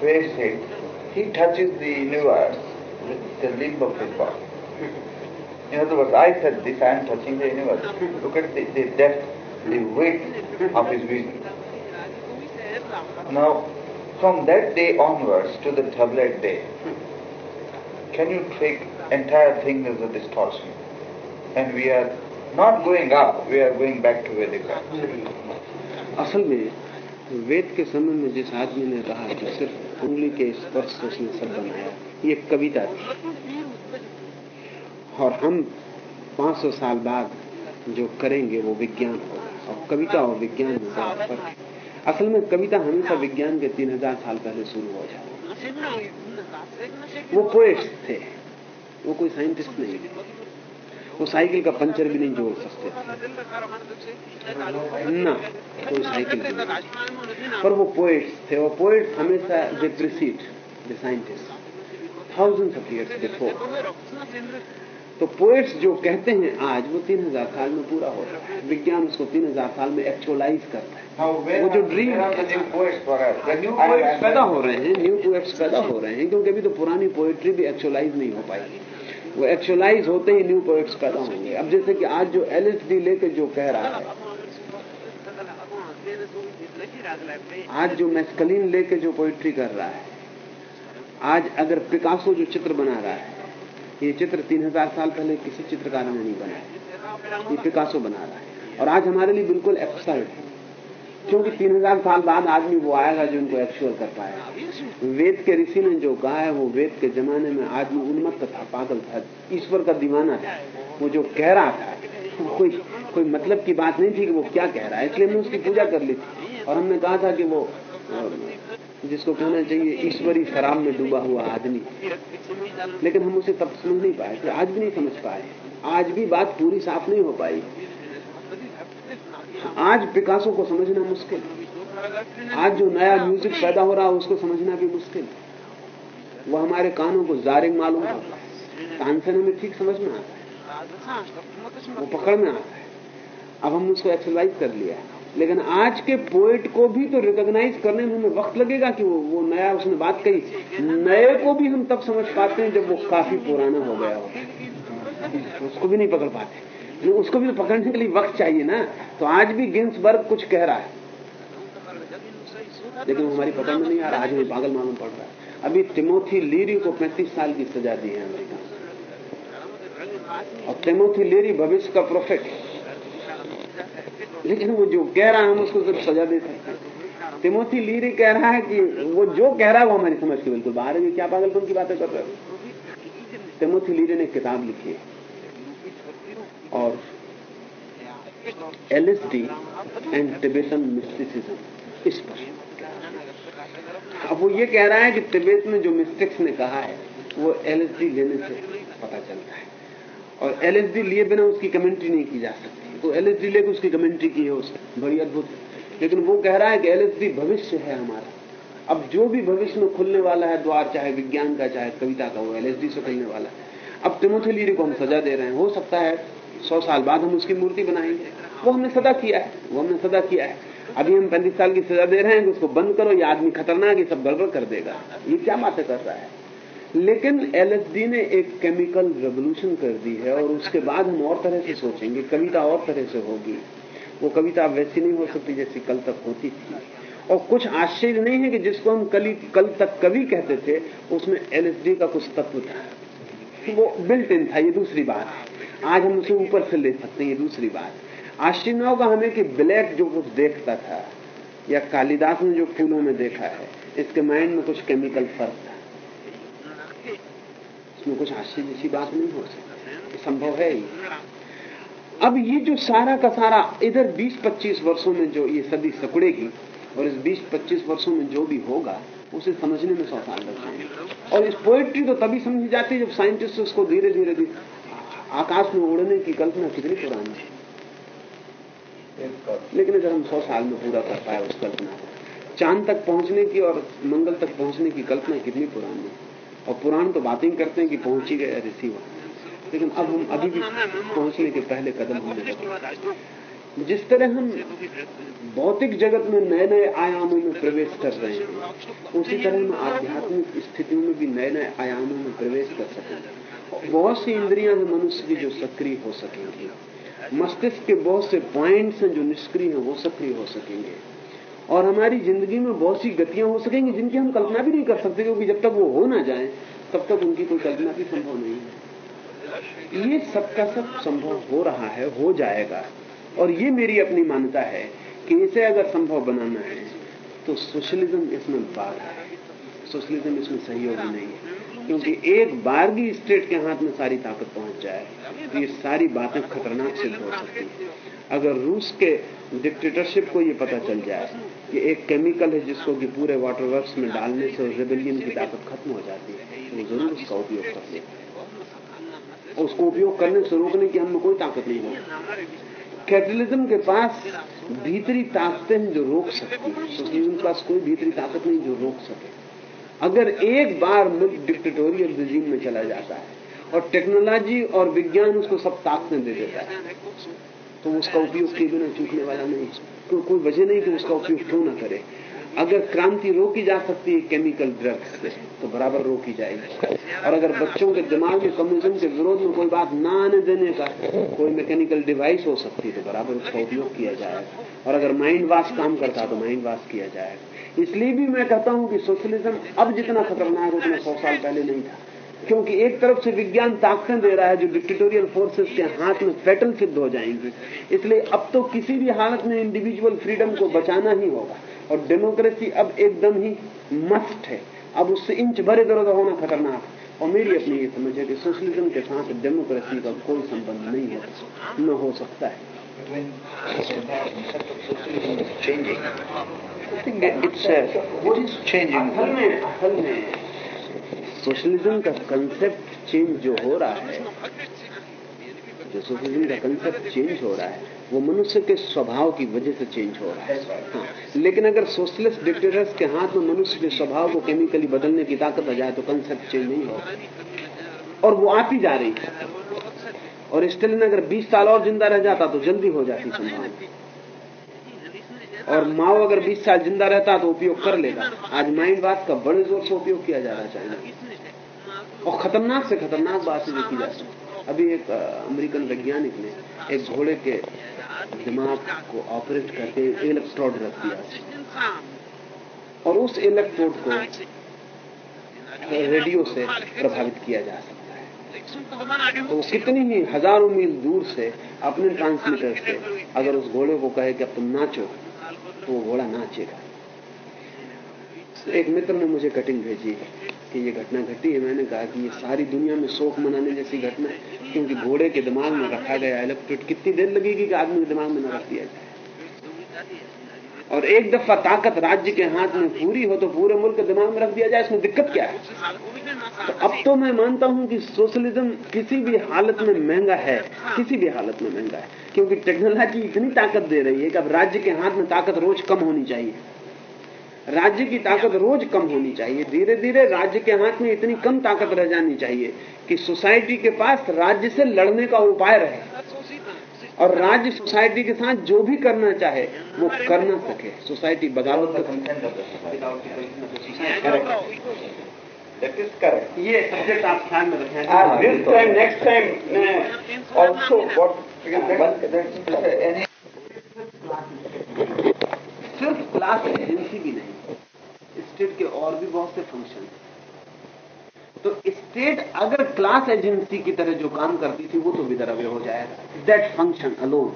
Where he he touches the universe with the limb of his body. In other words, I said this, I am touching the universe. Look at the, the depth, the width of his vision. Now, from that day onwards to the tablet day, can you take entire thing as a distortion? And we are going up, we are going back to Vedic life.
असल में वेद के समय में जिस आदमी ने कहा कि सिर्फ़ उंगली के स्पर्श से उसने सब बनाया ये कविता थी। और हम 500 साल बाद जो करेंगे वो विज्ञान होगा और कविता और विज्ञान फ़र्क असल में कविता हमेशा विज्ञान के 3000 साल पहले शुरू हो जाती। वो पोएट्स थे। वो कोई साइंटिस्ट नहीं थे। वो साइकिल का पंचर भी नहीं जोड़ सकते। ना कोई साइकिल पर वो पोएट्स थे वो पोएट्स हमेशा they precede the scientist thousands of years before तो पोएट्स जो कहते हैं आज वो तीन हज़ार साल में पूरा होता है। विज्ञान उसको तीन हज़ार साल में एक्चुअलाइज करता है। वो जो ड्रीम? न्यू पोएट्स पैदा हो रहे हैं न्यू पोएट्स पैदा हो रहे हैं क्योंकि अभी तो पुरानी पोएट्री भी एक्चुअलाइज नहीं हो पाई। वो एक्चुअलाइज होते ही न्यू पोएट्स पैदा होंगे। अब जैसे कि आज जो एलएसडी लेके जो कह रहा है, आज जो मैस्कलीन लेके जो पोइट्री कर रहा है, आज अगर पिकासो जो चित्र बना रहा है, ये चित्र तीन हज़ार साल पहले किसी चित्रकार ने नहीं बनाया। ये पिकासो बना रहा है। और आज हमारे लिए बिल्कुल एब्सर्ड है। क्योंकि तीन हज़ार साल बाद आदमी वो आएगा जो उनको एक्चुअल कर पाएगा। वेद के ऋषि ने जो कहा है, वो वेद के जमाने में आदमी उन्मत्त था, पागल था, ईश्वर का दीवाना था। वो जो कह रहा था कोई कोई मतलब की बात नहीं थी कि वो क्या कह रहा है, इसलिए हमने उसकी पूजा कर ली थी। और हमने कहा था कि वो जिसको कहना चाहिए, ईश्वरी शराब में डूबा हुआ आदमी। लेकिन हम उसे तब समझ नहीं पाए थे आज भी नहीं समझ पाए। आज भी बात पूरी साफ़ नहीं हो पाई। आज पिकासो को समझना मुश्किल। आज जो नया म्यूज़िक पैदा हो रहा है, उसको समझना भी मुश्किल। वो हमारे कानों को जारिंग मालूम होता है। कान से हमें ठीक समझ में आता है। वो पकड़ में आता है। अब हम उसको एक्सरसाइज कर लिया लेकिन आज के पोएट को भी तो रिकॉग्नाइज करने में हमें वक्त लगेगा कि वो वो नया उसने बात कही। नए को भी हम तब समझ पाते हैं जब वो काफ़ी पुराना हो गया हो। उसको भी नहीं पकड़ पाते। उसको भी तो पकड़ने के लिए वक्त चाहिए ना। तो आज भी गिन्सबर्ग कुछ कह रहा है। लेकिन वो हमारी पकड़ में नहीं आ रहा, आज हमें पागल मालूम पड़ रहा है। अभी तिमोथी लीरी को 35 साल की सजा दी है अमेरिका। और तिमोथी लीरी भविष्य का प्रोफेट लेकिन वो जो कह रहा है, हम उसको सिर्फ़ सजा दे सकते हैं। तिमोथी लीरी कह रहा है कि वो जो कह रहा है, वो हमारी समझ के बिल्कुल बाहर है। क्या पागलपन की बातें कर रहे हो? तिमोथी लीरी ने किताब लिखी है। और एलएसडी एंड टिबेटन मिस्टिसिज्म इस पर। अब वो ये कह रहा है कि तिबेत में जो मिस्टिक्स ने कहा है, वो एलएसडी लेने से पता चलता है। और एलएसडी लिए बिना उसकी कमेंट्री नहीं की जा सकती। तो एलएसडी लेकर उसकी कमेंट्री की है उसने बड़ी अद्भुत लेकिन वो कह रहा है कि एलएसडी भविष्य है हमारा। अब जो भी भविष्य में खुलने वाला है, द्वार, चाहे विज्ञान का, चाहे कविता का, वो एलएसडी से खुलने वाला है। अब तिमोथी लीरी को हम सजा दे रहे हैं। हो सकता है सौ साल बाद हम उसकी मूर्ति बनाएँगे। वो हमने सदा किया है। वो हमने सदा किया है। अभी हम पैंतीस साल की सजा दे रहे हैं कि उसको बंद करो, ये आदमी खतरनाक ये सब गड़बड़ कर देगा। ये क्या बातें कर रहा है? लेकिन एलएसडी ने एक केमिकल रेवोल्यूशन कर दी है और उसके बाद हम और तरह से सोचेंगे। कविता और तरह से होगी। वो कविता वैसी नहीं हो सकती जैसी कल तक होती थी। और कुछ आश्चर्य नहीं है कि जिसको हम कल कल तक कवि कहते थे, उसमें एलएसडी का कुछ तत्व था। वो बिल्ट इन था, ये दूसरी बात। है आज हम उसे ऊपर से ले सकते हैं दूसरी बात। आश्चर्य न होगा हमें कि ब्लैक जो कुछ देखता था, या कालिदास ने जो फूलों में देखा है, इसके माइंड में कुछ केमिकल फ़र्क था। इसमें कुछ आश्चर्य जैसी बात नहीं हो सकती। संभव है ही। अब ये जो सारा का सारा, इधर 20-25 वर्षों में जो ये सदी सकुड़ेगी, और इस 20-25 वर्षों में जो भी होगा, उसे समझने में सौ साल लग जाएँगे और इस पोएट्री तो तभी समझी जाती है जब साइंटिस्ट उसको धीरे धीरे आकाश में उड़ने की कल्पना कितनी पुरानी है? लेकिन अगर हम सौ साल में पूरा कर पाए उस कल्पना को, चाँद तक पहुँचने की और मंगल तक पहुँचने की कल्पना कितनी पुरानी है? और पुराण तो बातें करते हैं कि पहुँच ही गए ऋषि वहाँ लेकिन अब हम अभी भी पहुँचने के पहले कदम होने जिस तरह हम भौतिक जगत में नए नए आयामों में प्रवेश कर रहे हैं, उसी तरह हम आध्यात्मिक स्थितियों में भी नए नए आयामों में प्रवेश कर सकेंगे बहुत सी इंद्रियाँ हैं मनुष्य की जो सक्रिय हो सकेंगी। मस्तिष्क के बहुत से पॉइंट्स हैं जो निष्क्रिय हैं, वो सक्रिय हो सकेंगे। और हमारी ज़िंदगी में बहुत सी गतियाँ हो सकेंगी जिनकी हम कल्पना भी नहीं कर सकते क्योंकि जब तक वो हो ना जाए, तब तक उनकी कोई कल्पना भी संभव नहीं है। ये सब का सब संभव हो रहा है, हो जाएगा। और ये मेरी अपनी मान्यता है कि इसे अगर संभव बनाना है तो सोशलिज्म इसमें बाधा है। सोशलिज्म इसमें सहयोगी नहीं है। क्योंकि एक बार भी स्टेट के हाथ में सारी ताकत पहुँच जाए तो ये सारी बातें खतरनाक सिद्ध हो सकती है। अगर रूस के डिक्टेटरशिप को ये पता चल जाए कि एक केमिकल है जिसको कि पूरे वाटर वर्क्स में डालने से रेबेलियन की ताकत खत्म हो जाती है तो ज़रूर उसका उपयोग कर सकते उसको उपयोग करने से रोकने की हमें कोई ताकत नहीं होगी कैपिटलिज्म के पास भीतरी ताकतें हैं जो रोक सकती है सोशलिज्म के पास कोई भीतरी ताकत नहीं जो रोक सके। अगर एक बार मुल्क डिक्टेटोरियल रिजीम में चला जाता है और टेक्नोलॉजी और विज्ञान उसको सब ताकतें दे देता है तो उसका उपयोग किए बिना चूकने वाला नहीं तो कोई वजह नहीं कि उसका उपयोग क्यों ना करे। अगर क्रांति रोकी जा सकती है केमिकल ड्रग्स से तो बराबर रोकी जाएगी। और अगर बच्चों के दिमाग में कम्युनिज्म के विरोध में कोई बात ना आने देने का कोई मैकेनिकल डिवाइस हो सकती है तो बराबर उसका उपयोग किया जाएगा और अगर माइंड वाश काम करता है तो माइंड वाश किया जाएगा इसलिए भी मैं कहता हूँ कि सोशलिज्म अब जितना खतरनाक है, उतना सौ साल पहले नहीं था। क्योंकि एक तरफ़ से विज्ञान ताकतें दे रहा है जो डिक्टेटोरियल फोर्सेस के हाथ में फैटल सिद्ध हो जाएँगे। इसलिए अब तो किसी भी हालत में इंडिविजुअल फ्रीडम को बचाना ही होगा। और डेमोक्रेसी अब एकदम ही मस्ट है। अब उससे इंच भरे उधर होना खतरनाक है। और मेरी अपनी ये समझ है कि सोशलिज्म के साथ डेमोक्रेसी का कोई संबंध नहीं है। न हो सकता है.
I think it's uh, it is changing.
Socialism का कंसेप्ट चेंज जो हो रहा है जो सोशलिज्म का कंसेप्ट चेंज हो रहा है वो मनुष्य के स्वभाव की वजह से चेंज हो रहा है। हाँ, लेकिन अगर सोशलिस्ट डिक्टेटर्स के हाथ में मनुष्य के स्वभाव को केमिकली बदलने की ताकत आ जाए तो कंसेप्ट चेंज नहीं होगा। और वो आती जा रही है। और स्टेलिन अगर 20 साल और ज़िंदा रह जाता तो जल्दी हो जाती संभावना। और माओ अगर 20 साल ज़िंदा रहता तो उपयोग कर लेगा आज माइंडवाद का बड़े ज़ोर से उपयोग किया जा रहा चाइना और खतरनाक से खतरनाक बात देखी जा सकती अभी एक अमेरिकन वैज्ञानिक ने एक घोड़े के दिमाग को ऑपरेट करके इलेक्ट्रोड रख दिया। और उस इलेक्ट्रोड को रेडियो से प्रभावित किया जा सकता तो कितनी ही हज़ारों मील दूर से अपने ट्रांसमीटर से अगर उस घोड़े को कहे कि अब तुम नाचो तो वो घोड़ा नाचेगा एक मित्र ने मुझे कटिंग भेजी कि ये घटना घटी है। मैंने कहा कि ये सारी दुनिया में शोक मनाने जैसी घटना है, क्योंकि घोड़े के दिमाग में रखा गया इलेक्ट्रिक कितनी देर लगेगी कि आदमी के दिमाग में न रख दिया जाए? और एक दफ़ा ताकत राज्य के हाथ में पूरी हो तो पूरे मुल्क दिमाग में रख दिया जाए, इसमें दिक्कत क्या है? तो अब तो मैं मानता हूँ कि सोशलिज्म किसी भी हालत में महँगा है, किसी भी हालत में महँगा है, क्योंकि टेक्नोलॉजी इतनी ताकत दे रही है कि अब राज्य के हाथ में ताकत रोज कम होनी चाहिए। राज्य की ताकत रोज कम होनी चाहिए धीरे धीरे राज्य के हाथ में इतनी कम ताकत रह जानी चाहिए कि सोसाइटी के पास राज्य से लड़ने का उपाय रहे। और राज्य सोसाइटी के साथ जो भी करना चाहे वो कर ना सके। सोसाइटी बगावत ये सब्जेक्ट आप ध्यान में रखें।
What...
any
सिर्फ़ क्लास एजेंसी भी नहीं। स्टेट के और भी बहुत से फ़ंक्शन हैं। तो स्टेट अगर क्लास एजेंसी की तरह जो काम करती थी, वो तो विदरव्य हो जाएगा। दैट फ़ंक्शन अलोन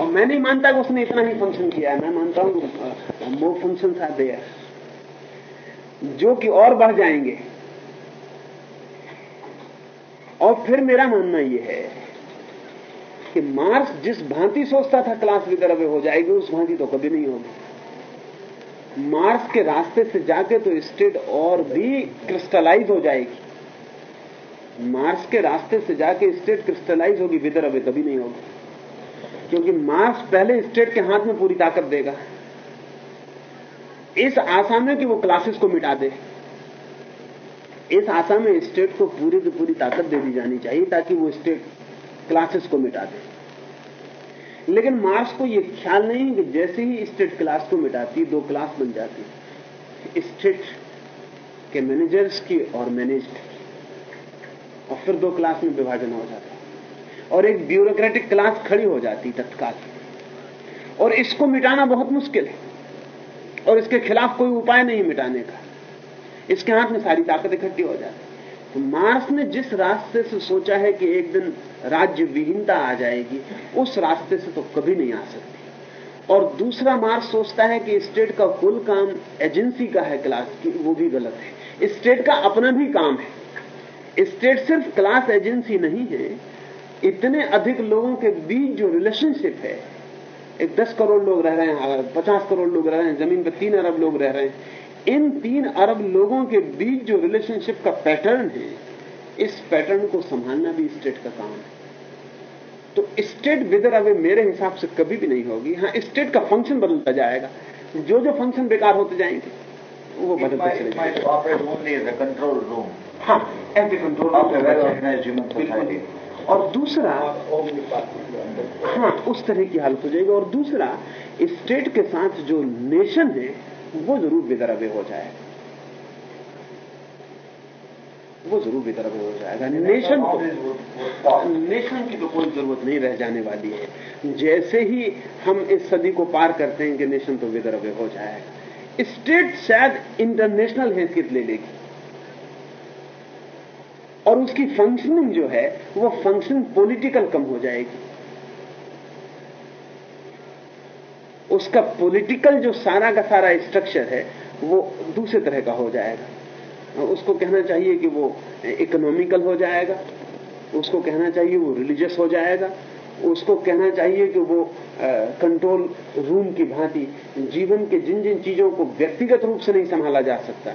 और मैं नहीं मानता कि उसने इतना ही फ़ंक्शन किया है। मैं मानता हूँ मोर फ़ंक्शन था देयर जो कि और बढ़ जाएँगे। और फिर मेरा मानना यह है कि मार्क्स जिस भांति सोचता था क्लास विदरव्य हो जाएगी, उस भांति तो कभी नहीं होगी। मार्क्स के रास्ते से जाके तो स्टेट और भी क्रिस्टलाइज हो जाएगी। मार्क्स के रास्ते से जाके स्टेट क्रिस्टलाइज होगी विदरव्य कभी नहीं होगी। क्योंकि मार्क्स पहले स्टेट के हाथ में पूरी ताकत देगा। इस आशा में कि वो क्लासेस को मिटा दे। इस आशा में स्टेट को पूरी की पूरी ताकत दे दी जानी चाहिए ताकि वो स्टेट क्लासेस को मिटा दे। लेकिन मार्क्स को यह ख्याल नहीं कि जैसे ही स्टेट क्लास को मिटाती, दो क्लास बन जाती। स्टेट के मैनेजर्स की और मैनेज्ड और फिर दो क्लास में विभाजन हो जाता। और एक ब्यूरोक्रेटिक क्लास खड़ी हो जाती तत्काल। और इसको मिटाना बहुत मुश्किल है। और इसके खिलाफ कोई उपाय नहीं मिटाने का। इसके हाथ में सारी ताकत इकट्ठी हो जाती। मार्क्स ने जिस रास्ते से सोचा है कि एक दिन राज्य विहीनता आ जाएगी, उस रास्ते से तो कभी नहीं आ सकती। और दूसरा मार्क्स सोचता है कि स्टेट का कुल काम एजेंसी का है क्लास की, वो भी गलत है। स्टेट का अपना भी काम है। स्टेट सिर्फ़ क्लास एजेंसी नहीं है, इतने अधिक लोगों के बीच जो रिलेशनशिप है, एक दस करोड़ लोग रह रहे हैं, पचास करोड़ लोग रह रहे हैं, ज़मीन पर तीन अरब लोग रह रहे हैं इन तीन अरब लोगों के बीच जो रिलेशनशिप का पैटर्न है इस पैटर्न को संभालना भी स्टेट का काम है। तो स्टेट विदर अवे मेरे हिसाब से कभी भी नहीं होगी। हाँ स्टेट का फ़ंक्शन बदलता जाएगा। जो जो फ़ंक्शन बेकार होते जाएँगे वो बदलते चले
जाएँगे।
हाँ एज ए कंट्रोल और दूसरा हाँ उस तरह की हालत हो जाएगी। और दूसरा स्टेट के साथ जो नेशन है वो ज़रूर बेदरबे हो जाएगा वो ज़रूर बेदरबे हो जाएगा नेशन को नेशन की तो कोई ज़रूरत नहीं रह जाने वाली है। जैसे ही हम इस सदी को पार करते हैं कि नेशन तो बेदरबे हो जाएगा स्टेट शायद इंटरनेशनल हैसियत ले लेगी। और उसकी फंक्शनिंग जो है वो फ़ंक्शन पॉलिटिकल कम हो जाएगी। उसका पॉलिटिकल जो सारा का सारा स्ट्रक्चर है, वो दूसरे तरह का हो जाएगा। उसको कहना चाहिए कि वो इकोनॉमिकल हो जाएगा। उसको कहना चाहिए वो रिलीजियस हो जाएगा। उसको कहना चाहिए कि वो कंट्रोल रूम की भांति जीवन के जिन जिन चीज़ों को व्यक्तिगत रूप से नहीं संभाला जा सकता,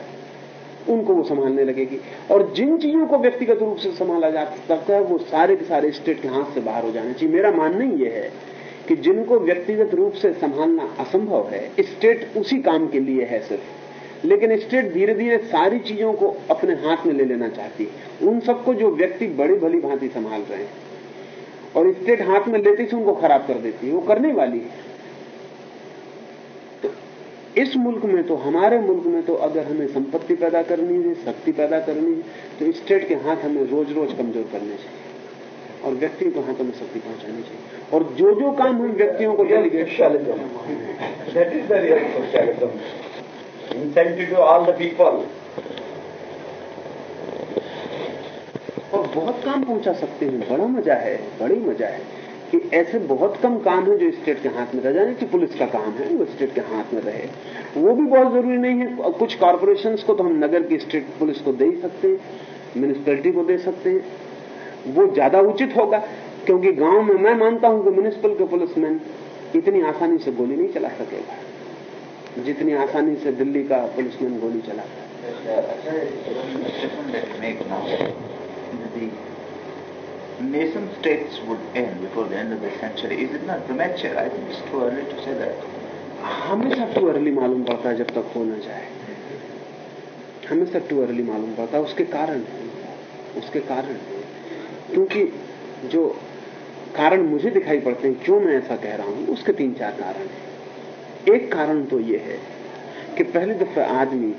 उनको वो संभालने लगेगी। और जिन चीज़ों को व्यक्तिगत रूप से संभाला जा सकता है, वो सारे के सारे स्टेट के हाथ से बाहर हो जाना चाहिए। मेरा मानना ही ये है कि जिनको व्यक्तिगत रूप से संभालना असंभव है, स्टेट उसी काम के लिए है सिर्फ़। लेकिन स्टेट धीरे धीरे सारी चीज़ों को अपने हाथ में ले लेना चाहती है। उन सबको जो व्यक्ति बड़ी भली भांति संभाल रहे हैं। और स्टेट हाथ में लेती से उनको खराब कर देती है। वो करने वाली है। तो इस मुल्क में तो हमारे मुल्क में तो अगर हमें संपत्ति पैदा करनी है, शक्ति पैदा करनी है तो स्टेट के हाथ हमें रोज रोज कमज़ोर करने चाहिए। और व्यक्ति को हाथों में शक्ति पहुंचानी चाहिए। और जो जो काम हम व्यक्तियों को डेलीगेट.
Incentive to all
और बहुत काम पहुँचा सकते हैं। बड़ा मज़ा है बड़ी मज़ा है कि ऐसे बहुत कम काम है जो स्टेट के हाथ में रह जाने कि पुलिस का काम है वो स्टेट के हाथ में रहे। वो भी बहुत ज़रूरी नहीं है। कुछ कॉरपोरेशन को तो हम नगर की स्टेट पुलिस को दे ही सकते हैं म्यूनिसपैलिटी को दे सकते हैं। वो ज़्यादा उचित होगा क्योंकि गाँव में मैं मानता हूँ कि म्यूनिसिपल के पुलिसमैन इतनी आसानी से गोली नहीं चला सकेगा जितनी आसानी से दिल्ली का पुलिसमैन गोली चलाता
nation states would end before the end of the century. Is it not premature? I think it's too early to say that.
हमेशा टू अर्ली मालूम पड़ता है जब तक हो न जाए हमेशा टू अर्ली मालूम पड़ता है उसके कारण उसके कारण क्योंकि जो कारण मुझे दिखाई पड़ते हैं, क्यों मैं ऐसा कह रहा हूँ, उसके तीन चार कारण हैं। एक कारण तो यह है कि पहली दफे आदमी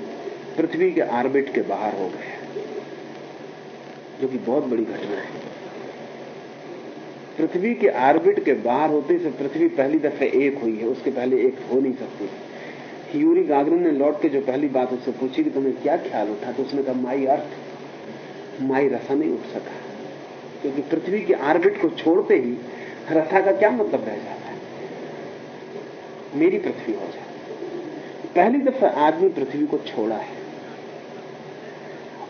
पृथ्वी के आर्बिट के बाहर हो गया जो कि बहुत बड़ी घटना है। पृथ्वी के आर्बिट के बाहर होते से पृथ्वी पहली दफे एक हुई है, उसके पहले एक हो नहीं सकती। यूरी गागरिन ने लौट के जो पहली बात उससे पूछी कि तुम्हें क्या ख्याल उठा तो उसने कहा, माई अर्थ, माई रसा नहीं उठ सका। क्योंकि पृथ्वी के आर्बिट को छोड़ते ही रसा का क्या मतलब रह जाता है? मेरी पृथ्वी हो जाती पहली दफे आदमी पृथ्वी को छोड़ा है।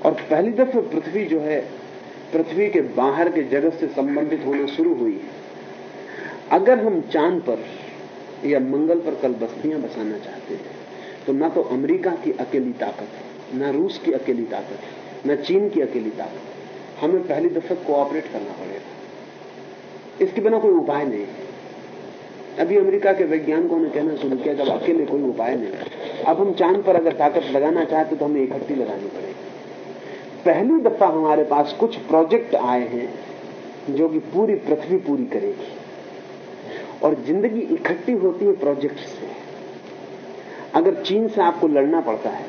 और पहली दफे पृथ्वी जो है, पृथ्वी के बाहर के जगत से संबंधित होना शुरू हुई है। अगर हम चाँद पर या मंगल पर कल बस्तियाँ बसाना चाहते हैं तो ना तो अमेरिका की अकेली ताकत है, ना रूस की अकेली ताकत है, न चीन की अकेली ताकत हमें पहली दफे कोऑपरेट करना पड़ेगा। इसके बिना कोई उपाय नहीं। है अभी अमेरिका के वैज्ञानिकों ने कहना शुरू किया जब अकेले कोई उपाय नहीं। अब हम चाँद पर अगर ताकत लगाना चाहते तो हमें इकट्ठी लगानी पड़ेगी। पहली दफ़ा हमारे पास कुछ प्रोजेक्ट आए हैं जो कि पूरी पृथ्वी पूरी करेगी। और ज़िंदगी इकट्ठी होती है प्रोजेक्ट से। अगर चीन से आपको लड़ना पड़ता है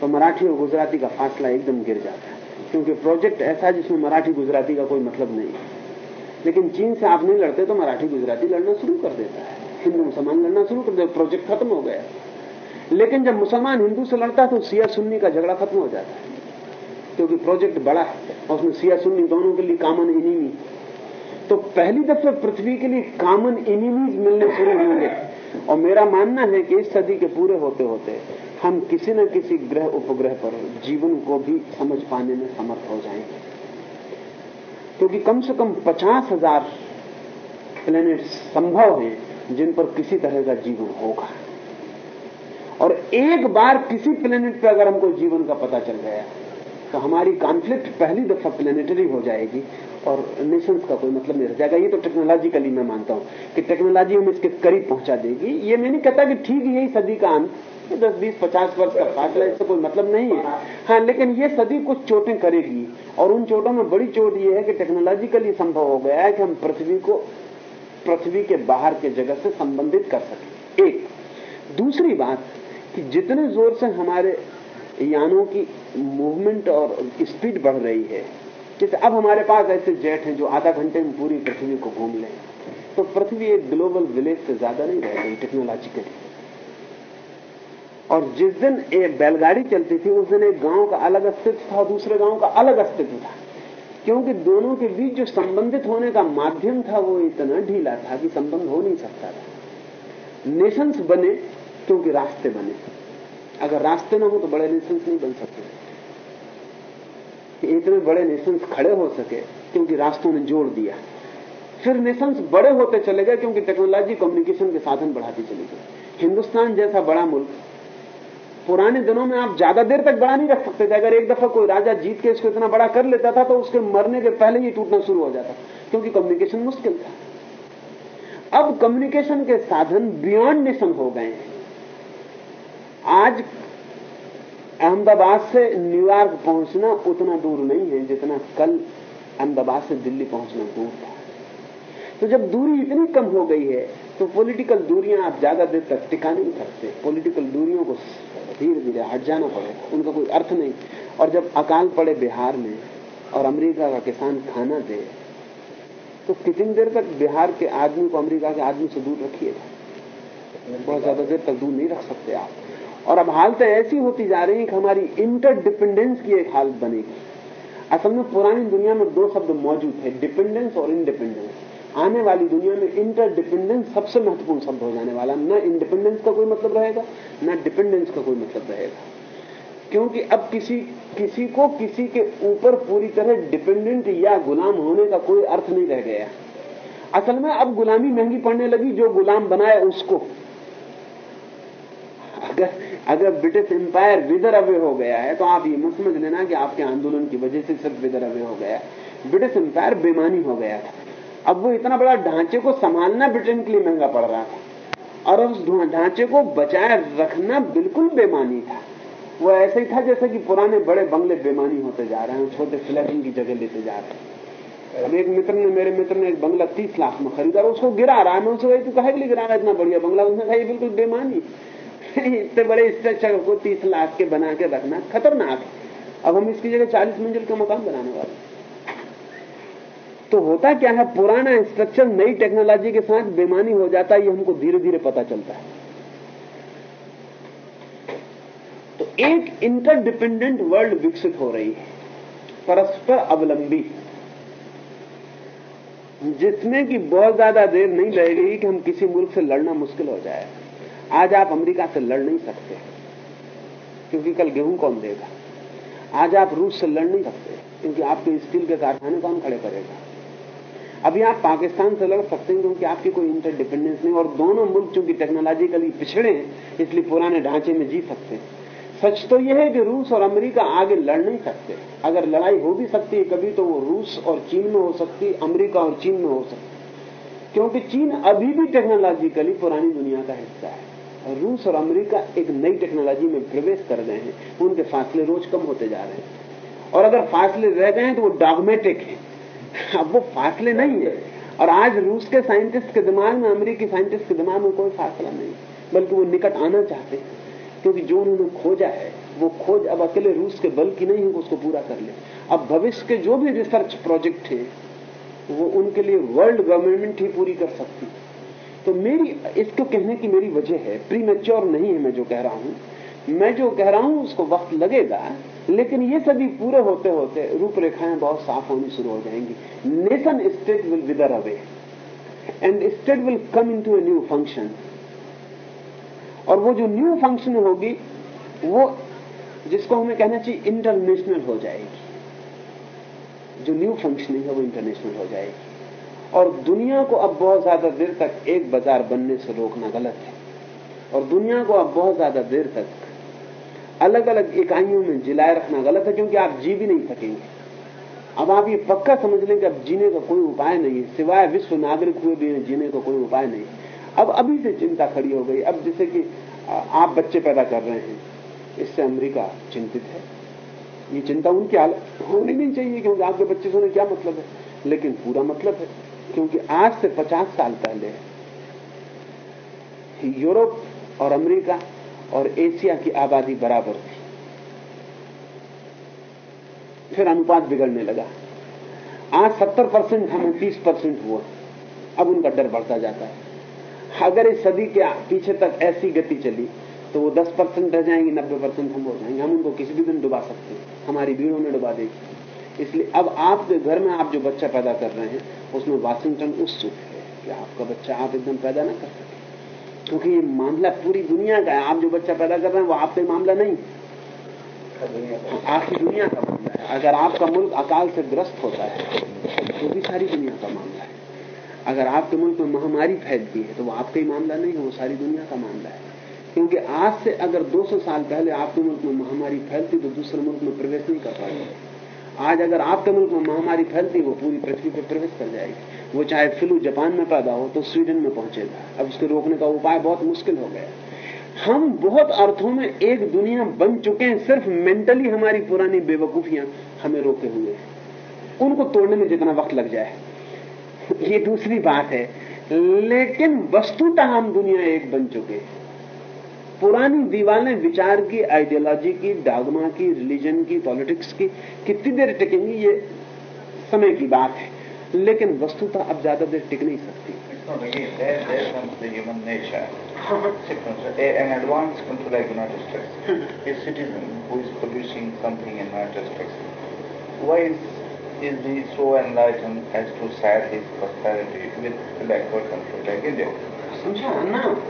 तो मराठी और गुजराती का फासला एकदम गिर जाता है। क्योंकि प्रोजेक्ट ऐसा जिसमें मराठी गुजराती का कोई मतलब नहीं। है लेकिन चीन से आप नहीं लड़ते तो मराठी गुजराती लड़ना शुरू कर देता है। हिंदू मुसलमान लड़ना शुरू कर देता प्रोजेक्ट खत्म हो गया। लेकिन जब मुसलमान हिंदू से लड़ता है तो सिया सुन्नी का झगड़ा खत्म हो जाता है। क्योंकि प्रोजेक्ट बड़ा है और उसमें सिया सुन्नी दोनों के लिए कॉमन इनिमी तो पहली दफे पृथ्वी के लिए कॉमन इनिमीज मिलने शुरू होंगे। और मेरा मानना है कि इस सदी के पूरे होते होते हम किसी न किसी ग्रह उपग्रह पर जीवन को भी समझ पाने में समर्थ हो जाएँगे। क्योंकि कम से कम पचास हज़ार प्लेनेट संभव हैं जिन पर किसी तरह का जीवन होगा। और एक बार किसी प्लेनेट पर अगर हमको जीवन का पता चल गया तो हमारी कॉन्फ्लिक्ट पहली दफ़ा प्लेनेटरी हो जाएगी और नेशंस का कोई मतलब नहीं रह जाएगा। ये तो टेक्नोलॉजिकली मैं मानता हूँ कि टेक्नोलॉजी हमें इसके करीब पहुँचा देगी। ये मैं नहीं कहता कि ठीक यही सदी का अंत। दस, बीस, पचास वर्ष का फासला इससे कोई मतलब नहीं है। हाँ लेकिन ये सदी कुछ चोटें करेगी। और उन चोटों में बड़ी चोट ये है कि टेक्नोलॉजिकली संभव हो गया है कि हम पृथ्वी को, पृथ्वी के बाहर के जगत से संबंधित कर सके। एक। दूसरी बात कि जितने ज़ोर से हमारे यानों की मूवमेंट और स्पीड बढ़ रही है, जैसे अब हमारे पास ऐसे जेट हैं जो आधा घंटे में पूरी पृथ्वी को घूम लें तो पृथ्वी एक ग्लोबल विलेज से ज़्यादा नहीं रह गई टेक्नोलॉजिकली और जिस दिन एक बैलगाड़ी चलती थी, उस दिन एक गाँव का अलग अस्तित्व था और दूसरे गाँव का अलग अस्तित्व था। क्योंकि दोनों के बीच जो संबंधित होने का माध्यम था, वो इतना ढीला था कि संबंध हो नहीं सकता था। नेशंस बने क्योंकि रास्ते बने। अगर रास्ते ना हो तो बड़े नेशंस नहीं बन सकते। इतने बड़े नेशंस खड़े हो सके क्योंकि रास्तों ने जोड़ दिया। फिर नेशंस बड़े होते चले गए क्योंकि टेक्नोलॉजी कम्युनिकेशन के साधन बढ़ाती चली गई। हिंदुस्तान जैसा बड़ा मुल्क पुराने दिनों में आप ज़्यादा देर तक बड़ा नहीं रख सकते थे। अगर एक दफ़ा कोई राजा जीत के इसको इतना बड़ा कर लेता था तो उसके मरने के पहले ही टूटना शुरू हो जाता क्योंकि कम्युनिकेशन मुश्किल था। अब कम्युनिकेशन के साधन बियॉन्ड नेशन हो गए हैं। आज अहमदाबाद से न्यूयॉर्क पहुँचना उतना दूर नहीं है, जितना कल अहमदाबाद से दिल्ली पहुँचना दूर था। तो जब दूरी इतनी कम हो गई है तो पॉलिटिकल दूरियाँ आप ज़्यादा देर तक टिका नहीं सकते। पॉलिटिकल दूरियों को धीरे धीरे हट जाना पड़ेगा उनका कोई अर्थ नहीं। और जब अकाल पड़े बिहार में और अमेरिका का किसान खाना दे तो कितनी देर तक बिहार के आदमी को अमेरिका के आदमी से दूर रखिएगा बहुत ज़्यादा देर तक दूर नहीं रख सकते आप। और अब हालतें ऐसी होती जा रही है कि हमारी इंटरडिपेंडेंस की एक हालत बनेगी। असल में पुरानी दुनिया में दो शब्द मौजूद है डिपेंडेंस और इंडिपेंडेंस आने वाली दुनिया में इंटरडिपेंडेंस सबसे महत्वपूर्ण शब्द हो जाने वाला। न इंडिपेंडेंस का कोई मतलब रहेगा, न डिपेंडेंस का कोई मतलब रहेगा। क्योंकि अब किसी किसी को किसी के ऊपर पूरी तरह डिपेंडेंट या गुलाम होने का कोई अर्थ नहीं रह गया। असल में अब गुलामी महँगी पड़ने लगी, जो गुलाम बनाए उसको। अगर अगर ब्रिटिश एम्पायर विदर अवे हो गया है तो आप ये मत समझ लेना कि आपके आंदोलन की वजह से सिर्फ़ विदर अवे हो गया ब्रिटिश एम्पायर बेमानी हो गया था। अब वो इतना बड़ा ढांचे को संभालना ब्रिटेन के लिए महँगा पड़ रहा था। और उस ढांचे को बचाए रखना बिल्कुल बेमानी था। वो ऐसे ही था जैसे कि पुराने बड़े बंगले बेमानी होते जा रहे हैं, छोटे फ्लैटिंग की जगह लेते जा रहे हैं। अब एक मित्र ने, मेरे मित्र ने एक बंगला तीस लाख में खरीदा उसको गिरा रहा है। मैं उसको तू कहे लिए गिरा रहा इतना बढ़िया बंगला उसने कहा बिल्कुल बेमानी। इतने बड़े स्ट्रक्चर को तीस लाख के बना के रखना खतरनाक अब हम इसकी जगह चालीस मंजिल का मकान बनाने वाले तो होता क्या है, पुराना स्ट्रक्चर नई टेक्नोलॉजी के साथ बेमानी हो जाता है, ये हमको धीरे धीरे पता चलता है। तो एक इंटरडिपेंडेंट वर्ल्ड विकसित हो रही है, परस्पर अवलंबी। जिसमें कि बहुत ज़्यादा देर नहीं लगेगी कि हम किसी मुल्क से लड़ना मुश्किल हो जाए। आज आप अमेरिका से लड़ नहीं सकते, क्योंकि कल गेहूँ कौन देगा? आज आप रूस से लड़ नहीं सकते, क्योंकि आपके स्टील के कारखाने कौन खड़े करेगा? अभी आप पाकिस्तान से लड़ सकते हैं क्योंकि आपकी कोई इंटरडिपेंडेंस नहीं और दोनों मुल्क चूँकि टेक्नोलॉजिकली पिछड़े हैं, इसलिए पुराने ढांचे में जी सकते हैं। सच तो यह है कि रूस और अमेरिका आगे लड़ नहीं सकते। अगर लड़ाई हो भी सकती है कभी तो वो रूस और चीन में हो सकती है, अमेरिका और चीन में हो सकती क्योंकि चीन अभी भी टेक्नोलॉजिकली पुरानी दुनिया का हिस्सा है रूस और अमेरिका एक नई टेक्नोलॉजी में प्रवेश कर गए हैं। उनके फासले रोज कम होते जा रहे हैं। और अगर फासले रह गए हैं तो वो डॉगमेटिक है। अब वो फासले नहीं है। और आज रूस के साइंटिस्ट के दिमाग में, अमेरिकी साइंटिस्ट के दिमाग में कोई फासला नहीं। बल्कि वो निकट आना चाहते हैं। क्योंकि जो उन्होंने खोजा है, वो खोज अब अकेले रूस के बल की नहीं है उसको पूरा कर ले। अब भविष्य के जो भी रिसर्च प्रोजेक्ट है, वो उनके लिए वर्ल्ड गवर्नमेंट ही पूरी कर सकती तो मेरी, इसको कहने की मेरी वजह है प्री मेच्योर नहीं है मैं जो कह रहा हूँ। मैं जो कह रहा हूँ, उसको वक्त लगेगा लेकिन ये सभी पूरे होते होते रूपरेखाएँ बहुत साफ़ होनी शुरू हो जाएँगी। Nation state will wither away and state will come in to a new function और वो जो न्यू फ़ंक्शन होगी, वो जिसको हमें कहना चाहिए इंटरनेशनल हो जाएगी। जो न्यू फंक्शनिंग है, वो इंटरनेशनल हो जाएगी। और दुनिया को अब बहुत ज़्यादा देर तक एक बाज़ार बनने से रोकना गलत है। और दुनिया को अब बहुत ज़्यादा देर तक अलग अलग इकाइयों में जिलाए रखना गलत है क्योंकि आप जी भी नहीं सकेंगे। अब आप ये पक्का समझ लें कि अब जीने का कोई उपाय नहीं है सिवाय विश्व नागरिक हुए भी जीने का कोई उपाय नहीं। अब अभी से चिंता खड़ी हो गई। अब जैसे कि आप बच्चे पैदा कर रहे हैं, इससे अमेरिका चिंतित है। ये चिंता उनकी हाल होनी नहीं चाहिए क्योंकि आपके बच्चे से क्या मतलब है? लेकिन पूरा मतलब है, क्योंकि आज से पचास साल पहले यूरोप और अमेरिका और एशिया की आबादी बराबर थी। फिर अनुपात बिगड़ने लगा। आज सत्तर परसेंट हमें तीस परसेंट हुआ। अब उनका डर बढ़ता जाता है। अगर इस सदी के पीछे तक ऐसी गति चली तो वो 10 परसेंट रह जाएँगे 90 परसेंट हम हो जाएँगे हम उनको किसी भी दिन डुबा सकते हैं। हमारी भीड़ों में डुबा देगी इसलिए अब आपके घर में आप जो बच्चा पैदा कर रहे हैं, उसमें वाशिंगटन उत्सुक है कि आपका बच्चा आप एकदम पैदा ना कर सके। क्योंकि ये मामला पूरी दुनिया का है। आप जो बच्चा पैदा कर रहे हैं, वो आपका मामला नहीं। आपकी दुनिया का मामला है। अगर आपका मुल्क अकाल से ग्रस्त होता है तो भी सारी दुनिया का मामला है। अगर आपके मुल्क में महामारी फैलती है तो वो आपका ही मामला नहीं है, वो सारी दुनिया का मामला है। क्योंकि आज से अगर 200 साल पहले आपके मुल्क में महामारी फैलती तो दूसरे मुल्क में प्रवेश नहीं कर पाएगी आज अगर आपके मुल्क में महामारी फैलती, वो पूरी पृथ्वी पर प्रवेश कर जाएगी। वो चाहे फ्लू जापान में पैदा हो तो स्वीडन में पहुंचेगा। अब उसके रोकने का उपाय बहुत मुश्किल हो गया। हम बहुत अर्थों में एक दुनिया बन चुके हैं, सिर्फ़ मेंटली हमारी पुरानी बेवकूफियाँ हमें रोके हुए हैं। उनको तोड़ने में जितना वक्त लग जाए। ये दूसरी बात है, लेकिन वस्तुतः हम दुनिया एक बन चुके हैं। पुरानी दीवारें विचार की आइडियोलॉजी की डागमा की रिलीजन की पॉलिटिक्स की कितनी देर टिकेंगी ये समय की बात है लेकिन वस्तुतः अब ज़्यादा देर टिक नहीं सकती
An advanced country like United States, a citizen who is producing something in United States, why is is he so enlightened as to share his prosperity with a backward country like India?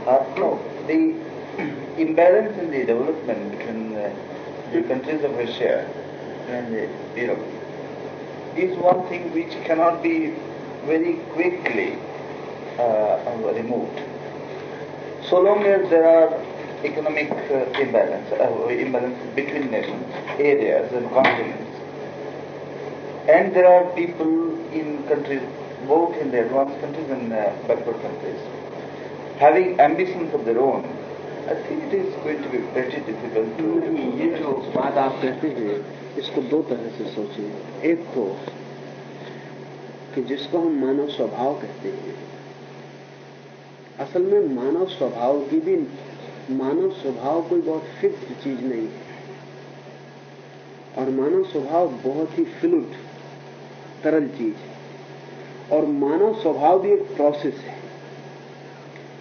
Uh, no, the imbalance in the development between uh, the countries of Asia and uh, Europe is one thing which cannot be very quickly uh, removed. So long as there are economic uh, imbalance, uh, imbalance between nations, areas and continents, and there are people in countries, both in the advanced countries and uh, backward countries, having ambitions of their own,
ये जो बात आप कहते हैं, इसको दो तरह से सोचें एक तो कि जिसको हम मानव स्वभाव कहते हैं, असल में मानव स्वभाव की भी, मानव स्वभाव कोई बहुत फिक्स्ड चीज़ नहीं है। और मानव स्वभाव बहुत ही फ्लूड तरल चीज़ है। और मानव स्वभाव भी एक प्रोसेस है।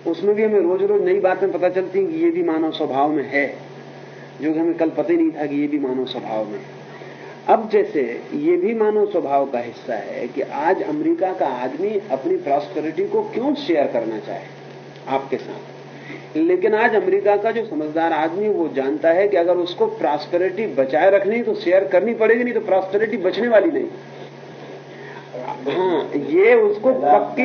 उसमें भी हमें रोज रोज नई बातें पता चलती हैं कि ये भी मानव स्वभाव में है। जो कि हमें कल पता ही नहीं था कि ये भी मानव स्वभाव में अब जैसे ये भी मानव स्वभाव का हिस्सा है कि आज अमेरिका का आदमी अपनी प्रॉस्पेरिटी को क्यों शेयर करना चाहे आपके साथ? लेकिन आज अमेरिका का जो समझदार आदमी वो जानता है कि अगर उसको प्रॉस्पेरिटी बचाए रखनी तो शेयर करनी पड़ेगी, नहीं तो प्रॉस्पेरिटी बचने वाली नहीं। हाँ ये उसको पक्की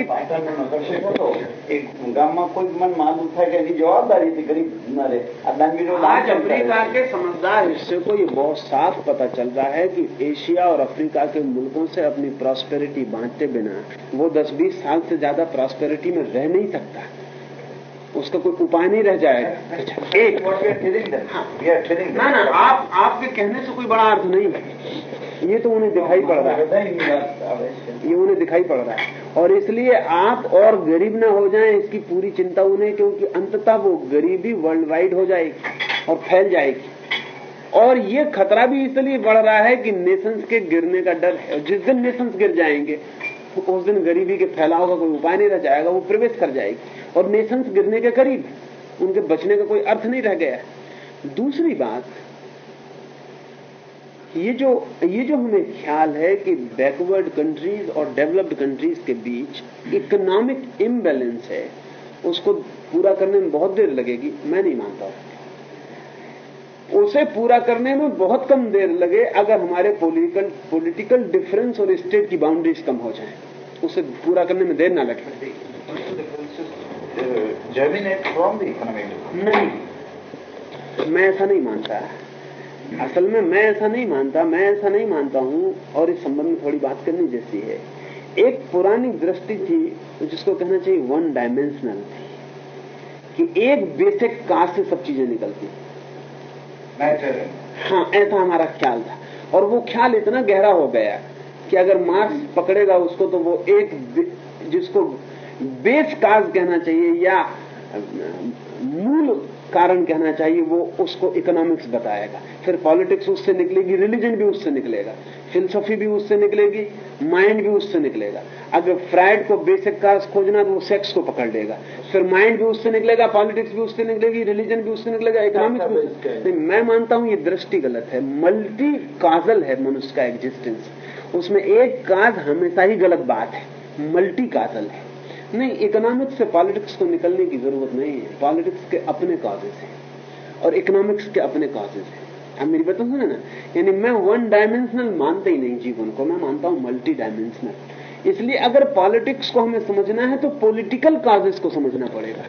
એક ગામમાં કોઈ મન માલુમ થાય કે એની જવાબદારી હતી ગરીબ ન રહે આ દાનવીરો
आज अमेरिका के समझदार हिस्से को ये बहुत साफ पता चल रहा है कि एशिया और अफ्रीका के मुल्कों से अपनी प्रॉस्पेरिटी बांटते बिना वो 10-20 साल से ज्यादा प्रॉस्पेरिटी में रह नहीं सकता उसका कोई उपाय नहीं रह जाएगा एक
What we are telling them, we are telling them.
ना ना आप आपके कहने से कोई बड़ा अर्थ नहीं है ये तो उन्हें दिखाई पड़ रहा है। ये उन्हें दिखाई पड़ रहा है। और इसलिए आप और गरीब ना हो जाएँ, इसकी पूरी चिंता उन्हें, क्योंकि अंततः वो गरीबी वर्ल्ड वाइड हो जाएगी और फैल जाएगी। और ये खतरा भी इसलिए बढ़ रहा है कि नेशंस के गिरने का डर है। जिस दिन नेशंस गिर जाएँगे, उस दिन गरीबी के फैलाव का कोई उपाय नहीं रह जाएगा, वो प्रवेश कर जाएगी। और नेशंस गिरने के करीब, उनके बचने का कोई अर्थ नहीं रह गया। दूसरी बात ये जो ये जो हमें ख्याल है कि बैकवर्ड कंट्रीज़ और डेवलप्ड कंट्रीज़ के बीच इकोनॉमिक इम्बैलेंस है उसको पूरा करने में बहुत देर लगेगी मैं नहीं मानता उसे पूरा करने में बहुत कम देर लगे अगर हमारे पॉलिटिकल पॉलिटिकल डिफरेंस और स्टेट की बाउंड्रीज कम हो जाए। उसे पूरा करने में देर ना लगे। नहीं मैं ऐसा नहीं मानता। असल में मैं ऐसा नहीं मानता मैं ऐसा नहीं मानता हूँ और इस संबंध में थोड़ी बात करनी जैसी है। एक पुरानी दृष्टि थी जिसको कहना चाहिए वन डायमेंशनल थी कि एक बेसिक कास्ट से सब चीज़ें निकलती. हाँ। ऐसा हमारा ख्याल था। और वो ख्याल इतना गहरा हो गया कि अगर मार्क्स पकड़ेगा उसको तो वो एक जिसको बेस काज कहना चाहिए या मूल कारण कहना चाहिए वो उसको इकोनॉमिक्स बताएगा। फिर पॉलिटिक्स उससे निकलेगी रिलीजन भी उससे निकलेगा फिलोसफी भी उससे निकलेगी माइंड भी उससे निकलेगा। अगर फ्राइड को बेसिक काज खोजना तो वो सेक्स को पकड़ लेगा। फिर माइंड भी उससे निकलेगा पॉलिटिक्स भी उससे निकलेगी रिलीजन भी उससे निकलेगा इकोनॉमिक्स भी उससे मैं मानता हूँ ये दृष्टि गलत है। मल्टी काजल है मनुष्य का एग्जिस्टेंस उसमें एक काज हमेशा ही गलत बात है। मल्टी काजल है। नहीं इकोनॉमिक्स से पॉलिटिक्स को निकलने की ज़रूरत नहीं है। पॉलिटिक्स के अपने काजेज हैं और इकोनॉमिक्स के अपने काजेज हैं। अब मेरी बात तो सुने ना? यानी मैं वन डायमेंशनल मानता ही नहीं जीवन को, मैं मानता हूँ मल्टी डायमेंशनल इसलिए अगर पॉलिटिक्स को हमें समझना है तो पॉलिटिकल कॉजेज को समझना पड़ेगा।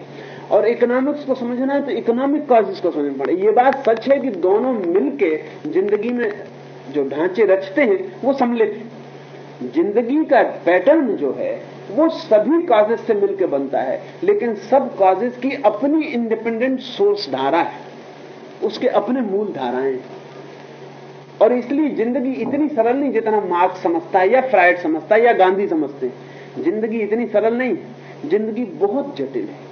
और इकोनॉमिक्स को समझना है तो इकोनॉमिक कॉजेज को समझना पड़ेगा। ये बात सच है कि दोनों मिलके ज़िंदगी में जो ढांचे रचते हैं, वो सम्मिलित ज़िंदगी का पैटर्न जो है वो सभी कॉजेज से मिलकर बनता है, लेकिन सब कॉजेज की अपनी इंडिपेंडेंट सोर्स धारा है। उसके अपने मूल धाराएँ हैं। और इसलिए ज़िंदगी इतनी सरल नहीं जितना मार्क्स समझता है या फ्राइड समझता है या गांधी समझते हैं। ज़िंदगी इतनी सरल नहीं है, ज़िंदगी बहुत जटिल है।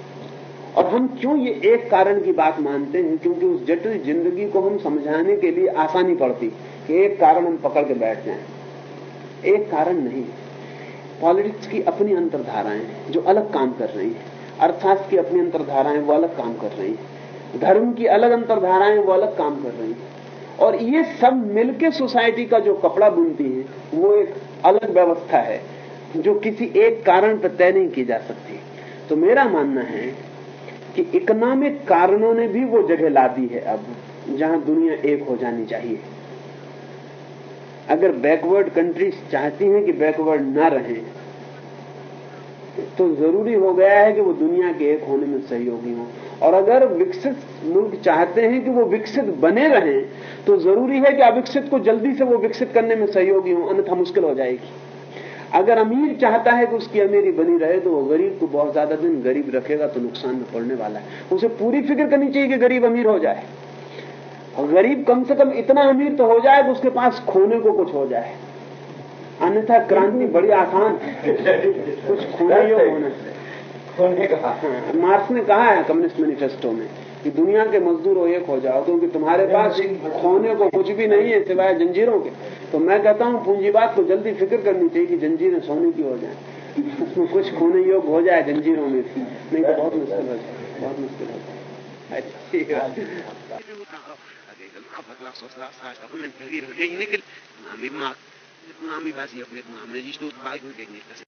और हम क्यों ये एक कारण की बात मानते हैं? क्योंकि उस जटिल ज़िंदगी को हम समझाने के लिए आसानी पड़ती कि एक कारण हम पकड़ के बैठ जाए। एक कारण नहीं पॉलिटिक्स की अपनी अंतरधाराएँ हैं, जो अलग काम कर रही हैं। अर्थशास्त्र की अपनी अंतरधाराएँ वो अलग काम कर रही हैं। धर्म की अलग अंतरधाराएँ वो अलग काम कर रही हैं। और ये सब मिलके सोसाइटी का जो कपड़ा बुनती है, वो एक अलग व्यवस्था है, जो किसी एक कारण पर तय नहीं की जा सकती। तो मेरा मानना है कि इकोनॉमिक कारणों ने भी वो जगह ला दी है अब, जहाँ दुनिया एक हो जानी चाहिए। अगर बैकवर्ड कंट्रीज़ चाहती हैं कि बैकवर्ड ना रहें तो ज़रूरी हो गया है कि वो दुनिया के एक होने में सहयोगी हो। और अगर विकसित मुल्क चाहते हैं कि वो विकसित बने रहें तो ज़रूरी है कि अविकसित को जल्दी से वो विकसित करने में सहयोगी हो, अन्यथा मुश्किल हो जाएगी। अगर अमीर चाहता है कि उसकी अमीरी बनी रहे तो वो गरीब को बहुत ज़्यादा दिन गरीब रखेगा तो नुकसान में पड़ने वाला है। उसे पूरी फ़िक्र करनी चाहिए कि गरीब अमीर हो जाए। और गरीब कम से कम इतना अमीर तो हो जाए कि उसके पास खोने को कुछ हो जाए। अन्यथा क्रांति बड़ी आसान है। कुछ खोने योग होना
खोने का।
हाँ, मार्क्स ने कहा है कम्युनिस्ट मैनिफेस्टो में कि दुनिया के मजदूर एक हो जाओ क्योंकि तुम्हारे पास खोने को कुछ भी नहीं है सिवाय जंजीरों के। तो मैं कहता हूँ पूंजीवाद को जल्दी फ़िक्र करनी चाहिए कि जंजीरें सोने की हो जाए। उसमें कुछ खोने योग हो जाए जंजीरों में नहीं तो बहुत मुश्किल हो जाए बहुत मुश्किल हो जाए। अच्छी। बात